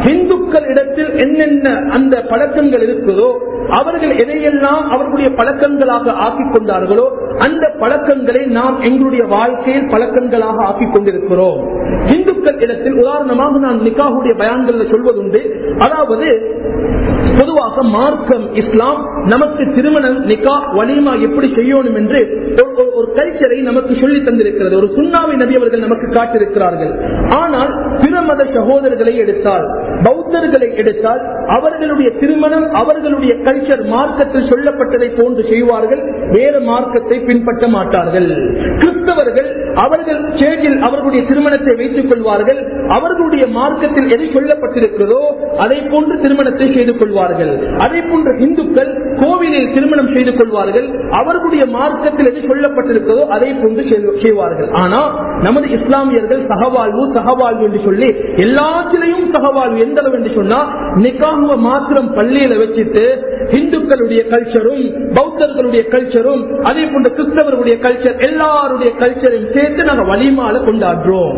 இந்துக்கள் இடத்தில் என்னென்ன அந்த பழக்கங்கள் இருக்குதோ அவர்கள் எதையெல்லாம் அவர்களுடைய பழக்கங்களாக ஆக்கிக் கொண்டார்களோ அந்த பழக்கங்களை நாம் எங்களுடைய வாழ்க்கையில் பழக்கங்களாக ஆக்கிக் கொண்டிருக்கிறோம். இந்துக்கள் இடத்தில் உதாரணமாக நான் நிக்காவுடைய பயான்கள் சொல்வதுண்டு. அதாவது பொதுவாக மார்க்கம் இஸ்லாம் நமக்கு திருமணம் நிக்கா வலிமா எப்படி செய்யணும் என்று ஒரு கல்ச்சரை நமக்கு சொல்லி தந்திருக்கிறது. ஒரு சுண்ணாவை நபி அவர்கள் நமக்கு காட்டிருக்கிறார்கள் ஆனால் பிற மத சகோதரர்களை எடுத்தால் பௌத்தர்களை எடுத்தால் அவர்களுடைய திருமணம் அவர்களுடைய கல்ச்சர் மார்க்கத்தில் சொல்லப்பட்டதை போன்று செய்வார்கள். வேறு மார்க்கத்தை பின்பற்ற மாட்டார்கள். கிறிஸ்தவர்கள் அவர்கள் சேஜில் அவர்களுடைய திருமணத்தை வைத்துக் கொள்வார்கள். அவர்களுடைய மார்க்கத்தில் எதை சொல்லப்பட்டிருக்கிறதோ அதை போன்று திருமணத்தை செய்து கொள்வார்கள். அதே போன்று இந்துக்கள் கோவிலில் திருமணம் செய்து கொள்வார்கள். அவர்களுடைய மார்க்கத்தில் எது சொல்லப்பட்டிருக்கிறதோ அதை போன்று செய்வார்கள். ஆனா நமது இஸ்லாமியர்கள் சகவாழ்வு சகவாழ்வு என்று சொல்லி எல்லாத்திலையும் சகவாழ்வு எந்த அளவு என்று சொன்னா நிக்காகுவ மாத்திரம் பள்ளியில வச்சுட்டு இந்துக்களுடைய கல்ச்சரும் பௌத்தர்களுடைய கல்ச்சரும் அதே போன்ற கிறிஸ்தவர்களுடைய கல்ச்சர் எல்லாருடைய கல்ச்சரையும் சேர்த்து நாங்க வலிமால கொண்டாடுறோம்.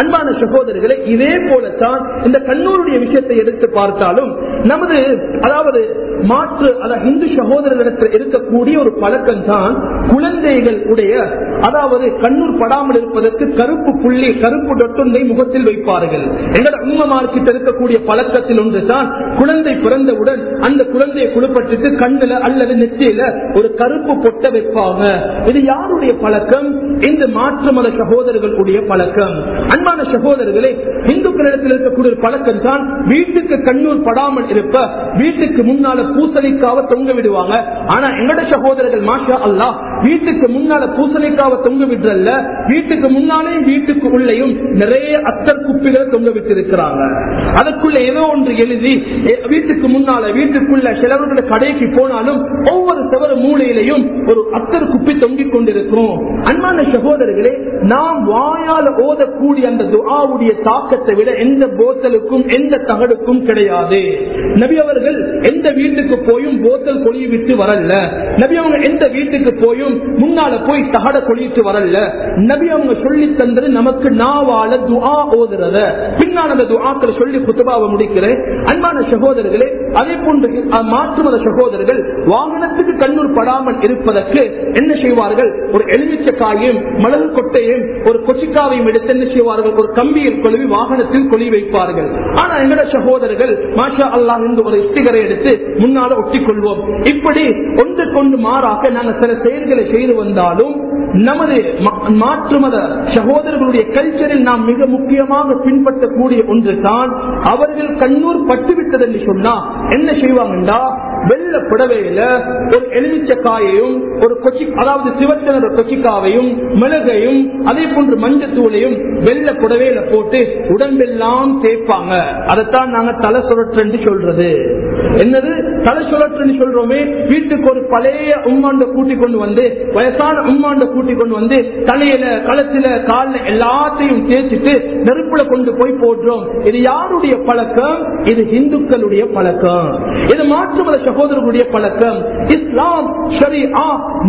அன்பான சகோதரர்களை இதே போலத்தான் இந்த கண்ணூருடைய விஷயத்தை எடுத்து பார்த்தாலும் நமது அதாவது மாற்று அதாவது இந்து சகோதரர்களிடத்தில் இருக்கக்கூடிய ஒரு பழக்கம் தான் குழந்தைகள் உடைய அதாவது கண்ணூர் படாமல் இருப்பதற்கு கருப்பு புள்ளி கருப்பு டொட்டொன்றை முகத்தில் வைப்பார்கள். எங்களோட உம்மமார்க்கிட்ட இருக்கக்கூடிய பழக்கத்தில் ஒன்று தான் குழந்தை பிறந்தவுடன் அந்த குழந்தையை குழுப்பட்டு கண்ணுல அல்லது நெத்தியில ஒரு கருப்பு பொட்ட வைப்பாங்க. இது யாருடைய பழக்கம்? இந்த மாற்று மத சகோதரர்களுடைய பழக்கம். அன்பான சகோதரர்களே இந்துக்களிடத்தில் இருக்கக்கூடிய பழக்கம் தான் வீட்டுக்கு கண்ணூர் படாமல் இருப்ப வீட்டுக்கு முன்னால பூசணிக்காவ தொங்க விடுவாங்க. ஆனா எங்கட சகோதரர்கள் மாஷா அல்லா வீட்டுக்கு முன்னால பூசணிக்காவ தொங்க விடுறல்ல வீட்டுக்கு முன்னாலே வீட்டுக்கு உள்ளேயும் நிறைய அத்தர் குப்பிகளை தொங்க விட்டிருக்கிறாங்க. அதுக்குள்ள ஏதோ ஒன்று எழுதி வீட்டுக்கு முன்னால வீட்டுக்குள்ள சிலவர்கள் கடைக்கு போனாலும் ஒவ்வொரு தவறு மூலையிலையும் ஒரு அத்தர் குப்பி தொங்கிக் கொண்டிருக்கிறோம் அன்பான சகோதரர்களே நாம் வாயால ஓதக்கூடிய அந்த துஆவுடைய தாக்கத்தை விட எந்த போத்தலுக்கும் எந்த தகடுக்கும் கிடையாது. நபி அவர்கள் எந்த வீட்டுக்கு போயும் போத்தல் கொழிய விட்டு வரல. நபி அவங்க எந்த வீட்டுக்கு போயும் தொழுகையும் முன்னால போய் தகட கொளிட்டு வரல. நபி அவங்க சொல்லி தந்தது நமக்கு நாவால துஆ ஓதுறத. பின்னால் அந்த துஆக்களை சொல்லி குத்துபாவை முடிக்கிறேன். அன்பான சகோதரர்களே அதே போன்று மாற்றுமத சகோதரர்கள் வாகனத்துக்கு கண்ணூர் படாமல் இருப்பதற்கு என்ன செய்வார்கள்? ஒரு எலுமிச்சக்காயையும் மிளகு கொட்டையும் ஒரு கொச்சிக்காவையும் எடுத்து என்ன செய்வார்கள்? ஒரு கம்பியில் கொழுவி வாகனத்தில் கொழி வைப்பார்கள். ஆனா எங்கட சகோதரர்கள் மாஷா அல்லாஹ் என்று ஒரு இஷ்டிகரை எடுத்து முன்னால ஒட்டிக் கொள்வோம் இப்படி ஒன்று கொண்டு மாறாக நாங்கள் சில செயல்கள் செய்து வந்தாலும் நமது மாற்று மத சகோதரர்களுடைய கல்ச்சரில் நாம் மிக முக்கியமாக பின்பற்றக்கூடிய ஒன்று தான் அவர்கள் கண்ணூர் பட்டுவிட்டது என்று சொன்னா என்ன செய்வாங்கன்றா வெள்ள புடவையில ஒரு எலுமிச்சக்காயையும் ஒரு கொச்சி அதாவது சிவத்தன கொச்சிக்காவையும் மிளகையும் அதே போன்று மஞ்சத்தூளையும் வெள்ள புடவையில போட்டு உடம்பெல்லாம் தேய்ப்பாங்க. அதைத்தான் நாங்க தலை சுழற்று சொல்றது. என்னது? தலை சுழற்று சொல்றோமே? வீட்டுக்கு ஒரு பழைய உம்மாண்ட கூட்டி கொண்டு வந்து வயசான உம்மாண்ட கூட்டி கொண்டு வந்து தலையில களத்துல கால்ல எல்லாத்தையும் தேய்ச்சிட்டு நெருப்புல கொண்டு போய் போடுறோம். இது யாருடைய பழக்கம்? இது இந்துக்களுடைய பழக்கம். இது மாற்றுமத சகோதரர்களுடைய பழக்கம். இஸ்லாம்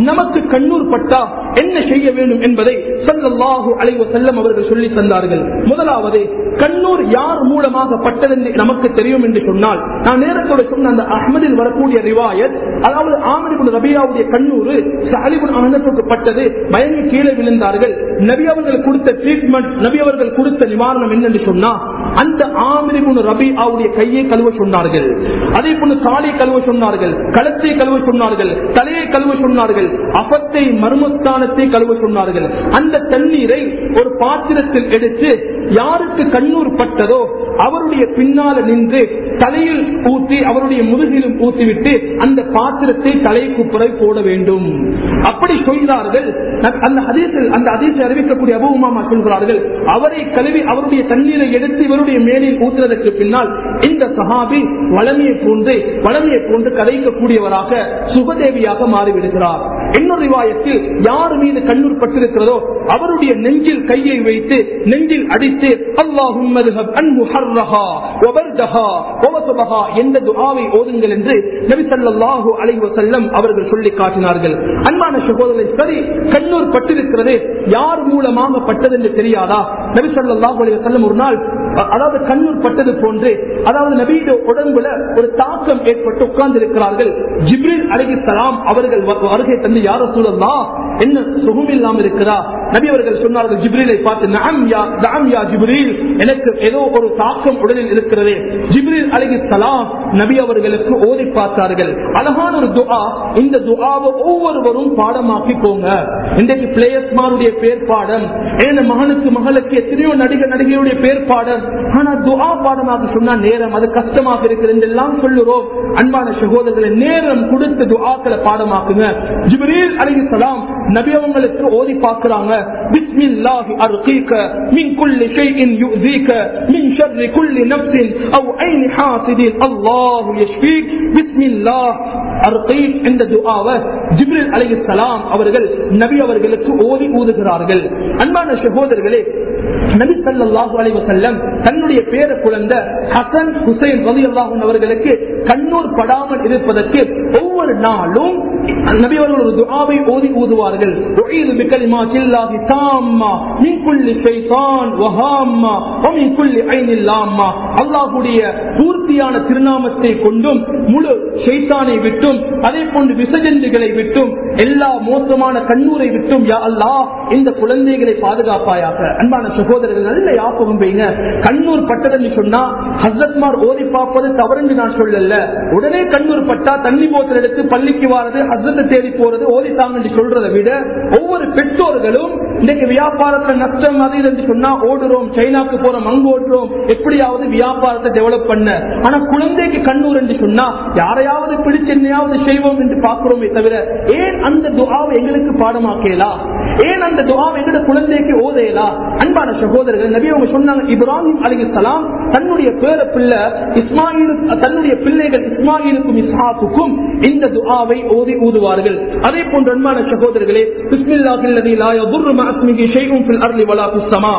நமக்கு கண்ணூர் பட்டா என்ன செய்ய வேண்டும் என்பதை சல்லாஹு அலைஹி செல்லம் அவர்கள் சொல்லி தந்தார்கள். முதலாவது கண்ணூர் யார் மூலமாக பட்டது நமக்கு தெரியும் என்று சொன்னால் நான் நேரத்தோட சொன்ன அந்த அஹ்மதில் வரக்கூடிய ரிவாயத் அதாவது ஆமரிபுன் ரபியாவுடைய கண்ணூர் சாலிபுன் அகமதுக்கு பட்டது மயங்கி கீழே விழுந்தார்கள். நபி அவர்கள் கொடுத்த ட்ரீட்மெண்ட் நபி அவர்கள் கொடுத்த நிவாரணம் என்னன்னு சொன்னா அந்த ஆமிரிபுன் ரபியாவுடைய கையை கழுவ சொன்னார்கள். அதே போன்று காலை கழுவ சொன்னார்கள். களத்தை கழுவ சொன்னார்கள் தலையை கழுவ சொன்னார்கள் அபத்தை மர்மஸ்தானத்தை கழுவ சொன்னார்கள். அந்த தண்ணீரை ஒரு பாத்திரத்தில் எடுத்து யாருக்கு கண்ணூர் பட்டதோ அவருடைய பின்னால நின்று தலையில் ஊத்தி அவருடைய முதுகிலும் ஊத்திவிட்டு அந்த பாத்திரத்தை தலைக்கு போட வேண்டும். அப்படி சொல்கிறார்கள். அந்த அதிசல் அந்த அதிசை அறிவிக்கக்கூடிய அபுமாமா சொல்கிறார்கள் அவரை கழுவி அவருடைய தண்ணீரை எடுத்து இவருடைய மேலில் ஊற்றுவதற்கு பின்னால் இந்த சஹாபி வளமையை போன்று வளமையை போன்று கதைக்கக்கூடியவராக சுகதேவியாக மாறிவிடுகிறார். இன்னொரு ரிவாயத்தில் யார் மீது கண்ணூர் பட்டிருக்கிறதோ அவருடைய நெஞ்சில் கையை வைத்து நெஞ்சில் அடித்து அல்லாஹும் துஆவை ஓதுங்கள் என்று நபி அலைஹி அவர்கள் சொல்லி காட்டினார்கள். அன்பான சகோதரரை சரி கண்ணூர் பட்டிருக்கிறது. யார் மூலமாக பட்டது என்று தெரியாதா? நபி ஸல்லல்லாஹு அலைஹி வஸல்லம் ஒரு நாள் அதாவது கண்ணூர் பட்டது போன்று அதாவது நபீட உடம்புல ஒரு தாக்கம் ஏற்பட்டு உட்கார்ந்து இருக்கிறார்கள் ஜிப்ரில் அலைஹிஸ்ஸலாம் அவர்கள் வருகை தந்து யார சூழல்லா என்ன சுகம் இல்லாம இருக்கிறா? நபி அவர்கள் சொன்னார்கள் ஜிப்ரீலை பார்த்து நஅம் யா ஜிப்ரீல். எனக்கு ஏதோ ஒரு தாக்கம் உடலில் இருக்கிறது. ஜிப்ரீல் அழகி சலாம் நபி அவர்களுக்கு ஓதி பார்த்தார்கள். அழகான ஒரு துஆ. இந்த துஆவை ஒவ்வொருவரும் பாடமாக்கி போங்க இன்றைக்கு பிளேயர்ஸ்மாருடைய பேர் பாடம் ஏன மகனுக்கு மகளுக்கு எத்தனையோ நடிகர் நடிகையுடைய பேர் பாடம் ஆனா துஆ பாடமாக சொன்னா நேரம் அது கஷ்டமாக இருக்கிறது எல்லாம் சொல்லுறோம் அன்பான சகோதரர்களை நேரம் கொடுத்து துஆக்களை பாடமாக்குங்க. ஜிப்ரீல் அலைஹிஸ்ஸலாம் நபி அவங்களுக்கு ஓதி பார்க்கிறாங்க. பிஸ்மில்லாஹி அர்கீக மின் குல்லி ஷைஇன் யுஸீக மின் ஷர்ரி குல்லி நஃப்ஸின் அவ் ஐனி ஹாசிதின் அல்லாஹு யஷ்ஃபீக். பிஸ்மில்லாஹ் அர்கீக் என்ற துஆவை ஜிப்ரீல் அலைஹிஸ்ஸலாம் அவர்கள் நபி அவர்களுக்கு ஓதி ஊதுகிறார்கள். அன்பான சகோதரர்களே நபி ஸல்லல்லாஹு அலைஹி வஸல்லம் தன்னுடைய பேர குழந்தை ஹசன் ஹுசைன் ரலியல்லாஹு அவர்களுக்கு கண்ணூர் படாமல் இருப்பதற்கு ஒவ்வொரு நாளும் நபி அவர்கள் ஒரு துஆவை ஓதி ஊதுவார்கள். உஈது பிகலிமாத்தில்லாஹி தாம்மா. மின் குல்லி ஷைத்தான் வஹாம்மா. வ மின் குல்லி ஐனில் லாம்மா. அல்லாஹ்வுடைய பூர்த்தியான திருநாமத்தை கொண்டும் முழு ஷைத்தானை விட்டும் அதே போன்று விசஜந்துகளை விட்டும் எல்லா மோசமான கண்ணூரை விட்டும் யா அல்லாஹ் இந்த குழந்தைகளை பாதுகாப்பாயாக. அன்பான சகோதரர்கள் நல்ல யாபகம் வைங்க. கண்ணூர் பட்டதுன்னு சொன்னா ஹசரத்மார் ஓதி பார்ப்பது தவறுன்னு நான் சொல்லல. உடனே கண்ணூர் பட்டா தண்ணி போத்தல் எடுத்து பள்ளிக்கு வாரது ஹசரத்தை தேடி போறது ஓதித்தாங்க சொல்றதை விட ஒவ்வொரு பெற்றோர்களும் இன்னைக்கு வியாபாரத்துல நஷ்டம் அது என்று சொன்னா ஓடுறோம் சைனாக்கு போறோம் அங்கு ஓடுறோம் எப்படியாவது வியாபாரத்தை டெவலப் பண்ண. ஆனா குழந்தைக்கு கண்ணூர் என்று சொன்னா யாரையாவது பிடிச்சு என்னையாவது செய்வோம் என்று பார்க்கிறோமே தவிர ஏன் அந்த துஆவை எங்களுக்கு பாடமாக்கலா? ஏன் அந்த துஆவை எங்கட குழந்தைக்கு ஓதையலா அன்பான சகோதரர்கள் நபி அவங்க சொன்னாங்க இப்ராஹிம் அலிஸ்லாம் தன்னுடைய பேர பிள்ளை இஸ்மாயில் தன்னுடைய பிள்ளைகள் இஸ்மாயிலுக்கும் இஸ்ஹாக்குக்கும் இந்த துஆவை ஓதி ஊதுவார்கள். அதே போன்ற அன்பான சகோதரர்களே பிஸ்மில்லாஹில்லதி லா யதுர்ரு மஅ இஸ்மிஹி ஷைஉன் ஃபில் அர்லி வலா ஃபிஸ் ஸமா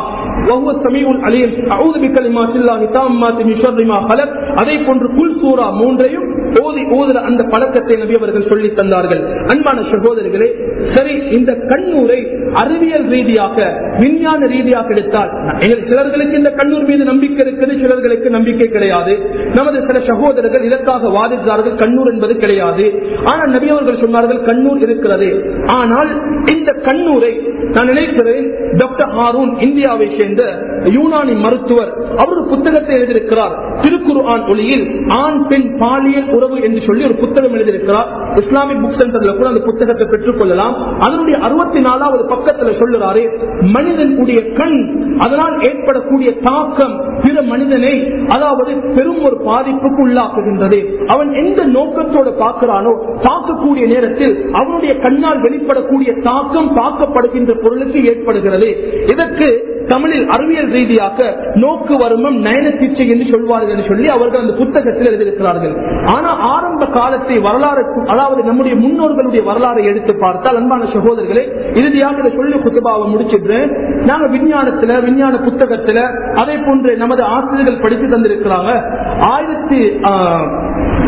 வஹுவ ஸமீஉல் அலீம். அஊது பிகலிமாத்தில்லாஹி தாம்மாத்தி மின் ஷர்ரி மா ஹலக் அதே போன்று குல் சூரா மூன்றையும் ஓதி ஓதுற அந்த பழக்கத்தை நபி அவர்கள் சொல்லி தந்தார்கள். அன்பான சகோதரர்களே சரி இந்த கண்ணூரை அறிவியல் ரீதியாக விஞ்ஞான ரீதியாக எடுத்தால் சிலர்களுக்கு இந்த கண்ணூர் மீது நம்பிக்கை இருக்குது சிலர்களுக்கு நம்பிக்கை கிடையாது. நமது சில சகோதரர்கள் இதற்காக வாதித்தார்கள் கண்ணூர் என்பது கிடையாது. ஆனால் நபி அவர்கள் சொன்னார்கள் கண்ணூர் இருக்கிறது. ஆனால் இந்த கண்ணூரை நான் நினைக்கிறேன் டாக்டர் ஹாரூன் இந்தியாவை சேர்ந்த யூனானி மருத்துவர் அவர் புத்தகத்தை எழுதியிருக்கிறார். திருக்குரு ஆண் ஒளியில் ஆண் பெண் பாலியல் உறவு என்று சொல்லி ஒரு புத்தகம் எழுதியிருக்கிறார். இஸ்லாமிக் புக் சென்டர்ல கூட அந்த புத்தகத்தை பெற்றுக் கொள்ளலாம். அதனுடைய அறுபத்தி நாலாவது பக்கத்துல சொல்லுறாரு மனிதனுடைய கண் அதனால் ஏற்படக்கூடிய தாக்கம் பிற மனிதனை அதாவது பெரும் ஒரு பாதிப்புக்கு உள்ளாக்குகின்றது. அவன் எந்த நோக்கத்தோடு பார்க்கிறானோ பார்க்கக்கூடிய நேரத்தில் அவனுடைய கண்ணால் வெளிப்படக்கூடிய தாக்கம் பார்க்கப்படுகின்ற பொருளுக்கு ஏற்படுகிறது. இதற்கு தமிழில் அறிவியல் ரீதியாக நோக்கு வருமம் நயன சிகிச்சை என்று சொல்வார்கள் என்று சொல்லி அவர்கள் அந்த புத்தகத்தில் எழுதியிருக்கிறார்கள். ஆனா ஆரம்ப காலத்தை வரலாறு அதாவது நம்முடைய முன்னோர்களுடைய வரலாறை எடுத்து பார்த்தால் அன்பான சகோதரர்களே இறுதியாக இதை சொல்லி குத்துபாவை முடிச்சிடுறேன் நாங்க விஞ்ஞானத்துல விஞ்ஞான புத்தகத்துல அதே போன்று நமது ஆசிரியர்கள் படித்து தந்திருக்கிறாங்க. ஆயிரத்தி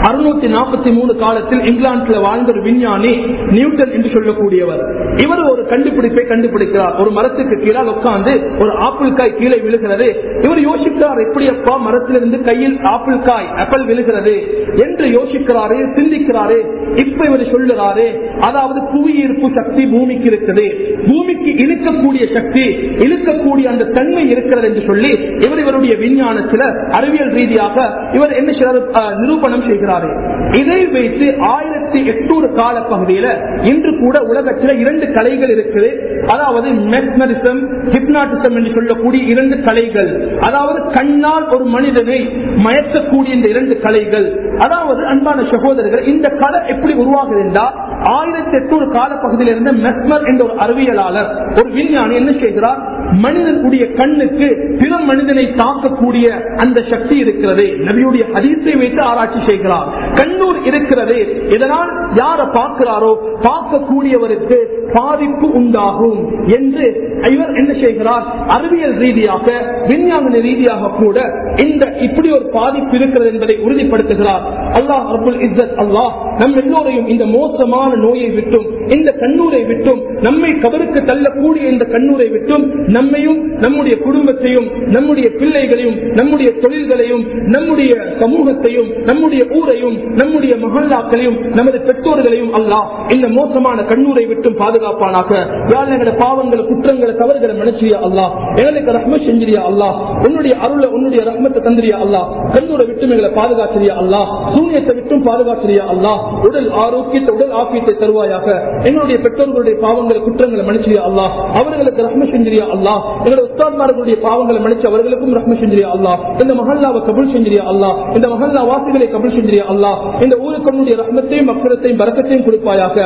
அறுநூத்தி நாற்பத்தி மூணு காலத்தில் இங்கிலாந்துல வாழ்ந்த ஒரு விஞ்ஞானி நியூட்டன் என்று சொல்லக்கூடியவர். இவர் ஒரு கண்டுபிடிப்பை கண்டுபிடிக்கிறார். ஒரு மரத்துக்கு கீழே உட்கார்ந்து ஒரு ஆப்பிள் காய் கீழே விழுகிறது. இவர் யோசிக்கிறார் எப்படியப்பா மரத்திலிருந்து கையில் ஆப்பிள் காய் ஆப்பிள் விழுகிறது? என்று யோசிக்கிறாரே சிந்திக்கிறாரே இப்ப இவர் சொல்லுறாரு அதாவது புவி ஈர்ப்பு சக்தி பூமிக்கு இருக்குது. பூமிக்கு இழுக்கக்கூடிய சக்தி இழுக்கக்கூடிய அந்த தன்மை இருக்கிறது என்று சொல்லி இவர் இவருடைய விஞ்ஞானத்தில் அறிவியல் ரீதியாக இவர் என்ன அஹ், நிரூபணம் செய்கிறார். இதை வைத்து ஆயிரத்தி எட்நூறு கால பகுதியில இன்று கூட உலகத்தில் இரண்டு கலைகள் இருக்குது. அதாவது மெக்னரிசம் ஹிப்னாட்டிசம் என்று சொல்லக்கூடிய இரண்டு கலைகள். அதாவது கண்ணால் ஒரு மனிதனை மயக்கக்கூடிய இந்த இரண்டு கலைகள். அதாவது அன்பான சகோதரர்கள் இந்த கலை எப்படி உருவாகுது என்றால் ஆயிரத்தி எட்நூறு கால பகுதியில் இருந்த மெஸ்மர் என்ற ஒரு அறிவியலாளர் ஒரு விஞ்ஞானி என்ன செய்கிறார்? மனிதனுடைய கண்ணுக்கு பிற மனிதனை தாக்கக்கூடிய அந்த சக்தி இருக்கிறது. நபியுடைய ஹதீஸை வைத்து ஆராய்ச்சி செய்கிறார். கண்ணூர் இருக்கிறது. இதனால் யாரை பார்க்கிறாரோ பார்க்கக்கூடியவருக்கு பாதிப்பு உண்டாகும் என்று இவர் என்ன செய்கிறார்? அறிவியல் ரீதியாக விஞ்ஞான ரீதியாக கூட இந்த இப்படி ஒரு பாதிப்பு இருக்கிறது என்பதை உறுதிப்படுத்துகிறார். அல்லாஹ் அபுல் இஸ்ஸத் அல்லாஹ் நம் எல்லோரையும் இந்த மோசமான நோயை விட்டும் இந்த கண்ணூரை விட்டும் நம்மை கபருக்கு தள்ளக்கூடிய இந்த கண்ணூரை விட்டும் நம்மையும் நம்முடைய குடும்பத்தையும் நம்முடைய பிள்ளைகளையும் நம்முடைய தொழில்களையும் நம்முடைய சமூகத்தையும் நம்முடைய ஊரையும் நம்முடைய மகல்லாக்களையும் நமது பெற்றோர்களையும் அல்லாஹ் இந்த மோசமான கண்ணூரை விட்டும் பாதுகாப்பானாக. யாழ் எங்களோட பாவங்களை குற்றங்களை தவறுகளை மன்னிச்சியா அல்லாஹ். எங்களுக்கு ரஹ்ம செஞ்சிரியா அல்லாஹ். உன்னுடைய அருளை உன்னுடைய ரஹ்மத்தை தந்திரியா அல்லாஹ். கண்ணூரை விட்டும் எங்களை பாதுகாச்சிரியா அல்லாஹ். சூன்யத்தை விட்டும் பாதுகாச்சிரியா அல்லாஹ். உடல் ஆரோக்கியத்தை உடல் ஆக்கிய ஆக்கியத்தை தருவாயாக எங்களுடைய பெற்றோர்களுடைய பாவங்களை குற்றங்களை மன்னிச்சிரியா அல்லா அவர்களுக்கு ரஹ்ம செஞ்சிரியா அல்லா எங்களுடைய உஸ்தாத்மார்களுடைய பாவங்களை மன்னிச்சு அவர்களுக்கும் ரஹ்ம செஞ்சிரியா அல்லா இந்த மஹல்லாவை கபுல் செஞ்சிரியா அல்லா இந்த மஹல்லா வாசிகளை கபுல் செஞ்சிரியா அல்லா இந்த ஊருக்கு உன்னுடைய ரஹ்மத்தையும் மக்களத்தையும் பரக்கத்தையும் கொடுப்பாயாக?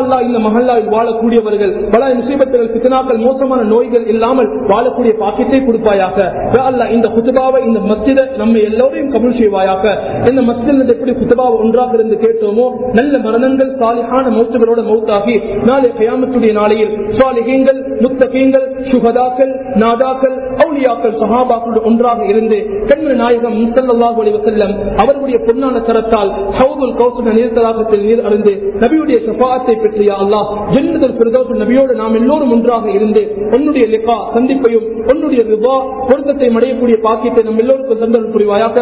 அல்லா இந்த மஹல்லாவில் வாழக்கூடியவர்கள் பல முசீபத்துகள் சித்தனாக்கள் மோசமான நோய்கள் இல்லாமல் வாழக்கூடிய பாக்கியத்தை கொடுப்பாயாக? அல்லா இந்த குத்துபாவை இந்த மஸ்ஜித நம்ம எல்லோரையும் கபுல் செய்வாயாக? இந்த மத்தியில் எப்படி குத்துபாவை ஒன்றாக இருந்து கேட்டோமோ நல்ல மரணங்கள் அழகான மௌத்துகளோட மௌத்தாகி நாளை கயாமத்துடைய நாளையில் சுவாலிகங்கள் முத்தகீங்கள் சுகதாக்கள் நாதாக்கள் அவுலியாக்கள் சஹாபாக்களோடு ஒன்றாக இருந்து கண்மணி நாயகம் முசல்லாஹு அலி வசல்லம் அவருடைய பொன்னான தரத்தால் ஹவுதுல் கௌசன நீர்த்தலாகத்தில் நீர் அறிந்து நபியுடைய சபாத்தை பற்றிய அல்லாஹ் ஜன்னத்துல் பிரதோஷ நபியோடு நாம் எல்லோரும் ஒன்றாக இருந்து உன்னுடைய லிகா சந்திப்பையும் உன்னுடைய ரிபா பொருத்தத்தை அடையக்கூடிய பாக்கியத்தை நம் எல்லோருக்கும் தந்தல் புரிவாயாக.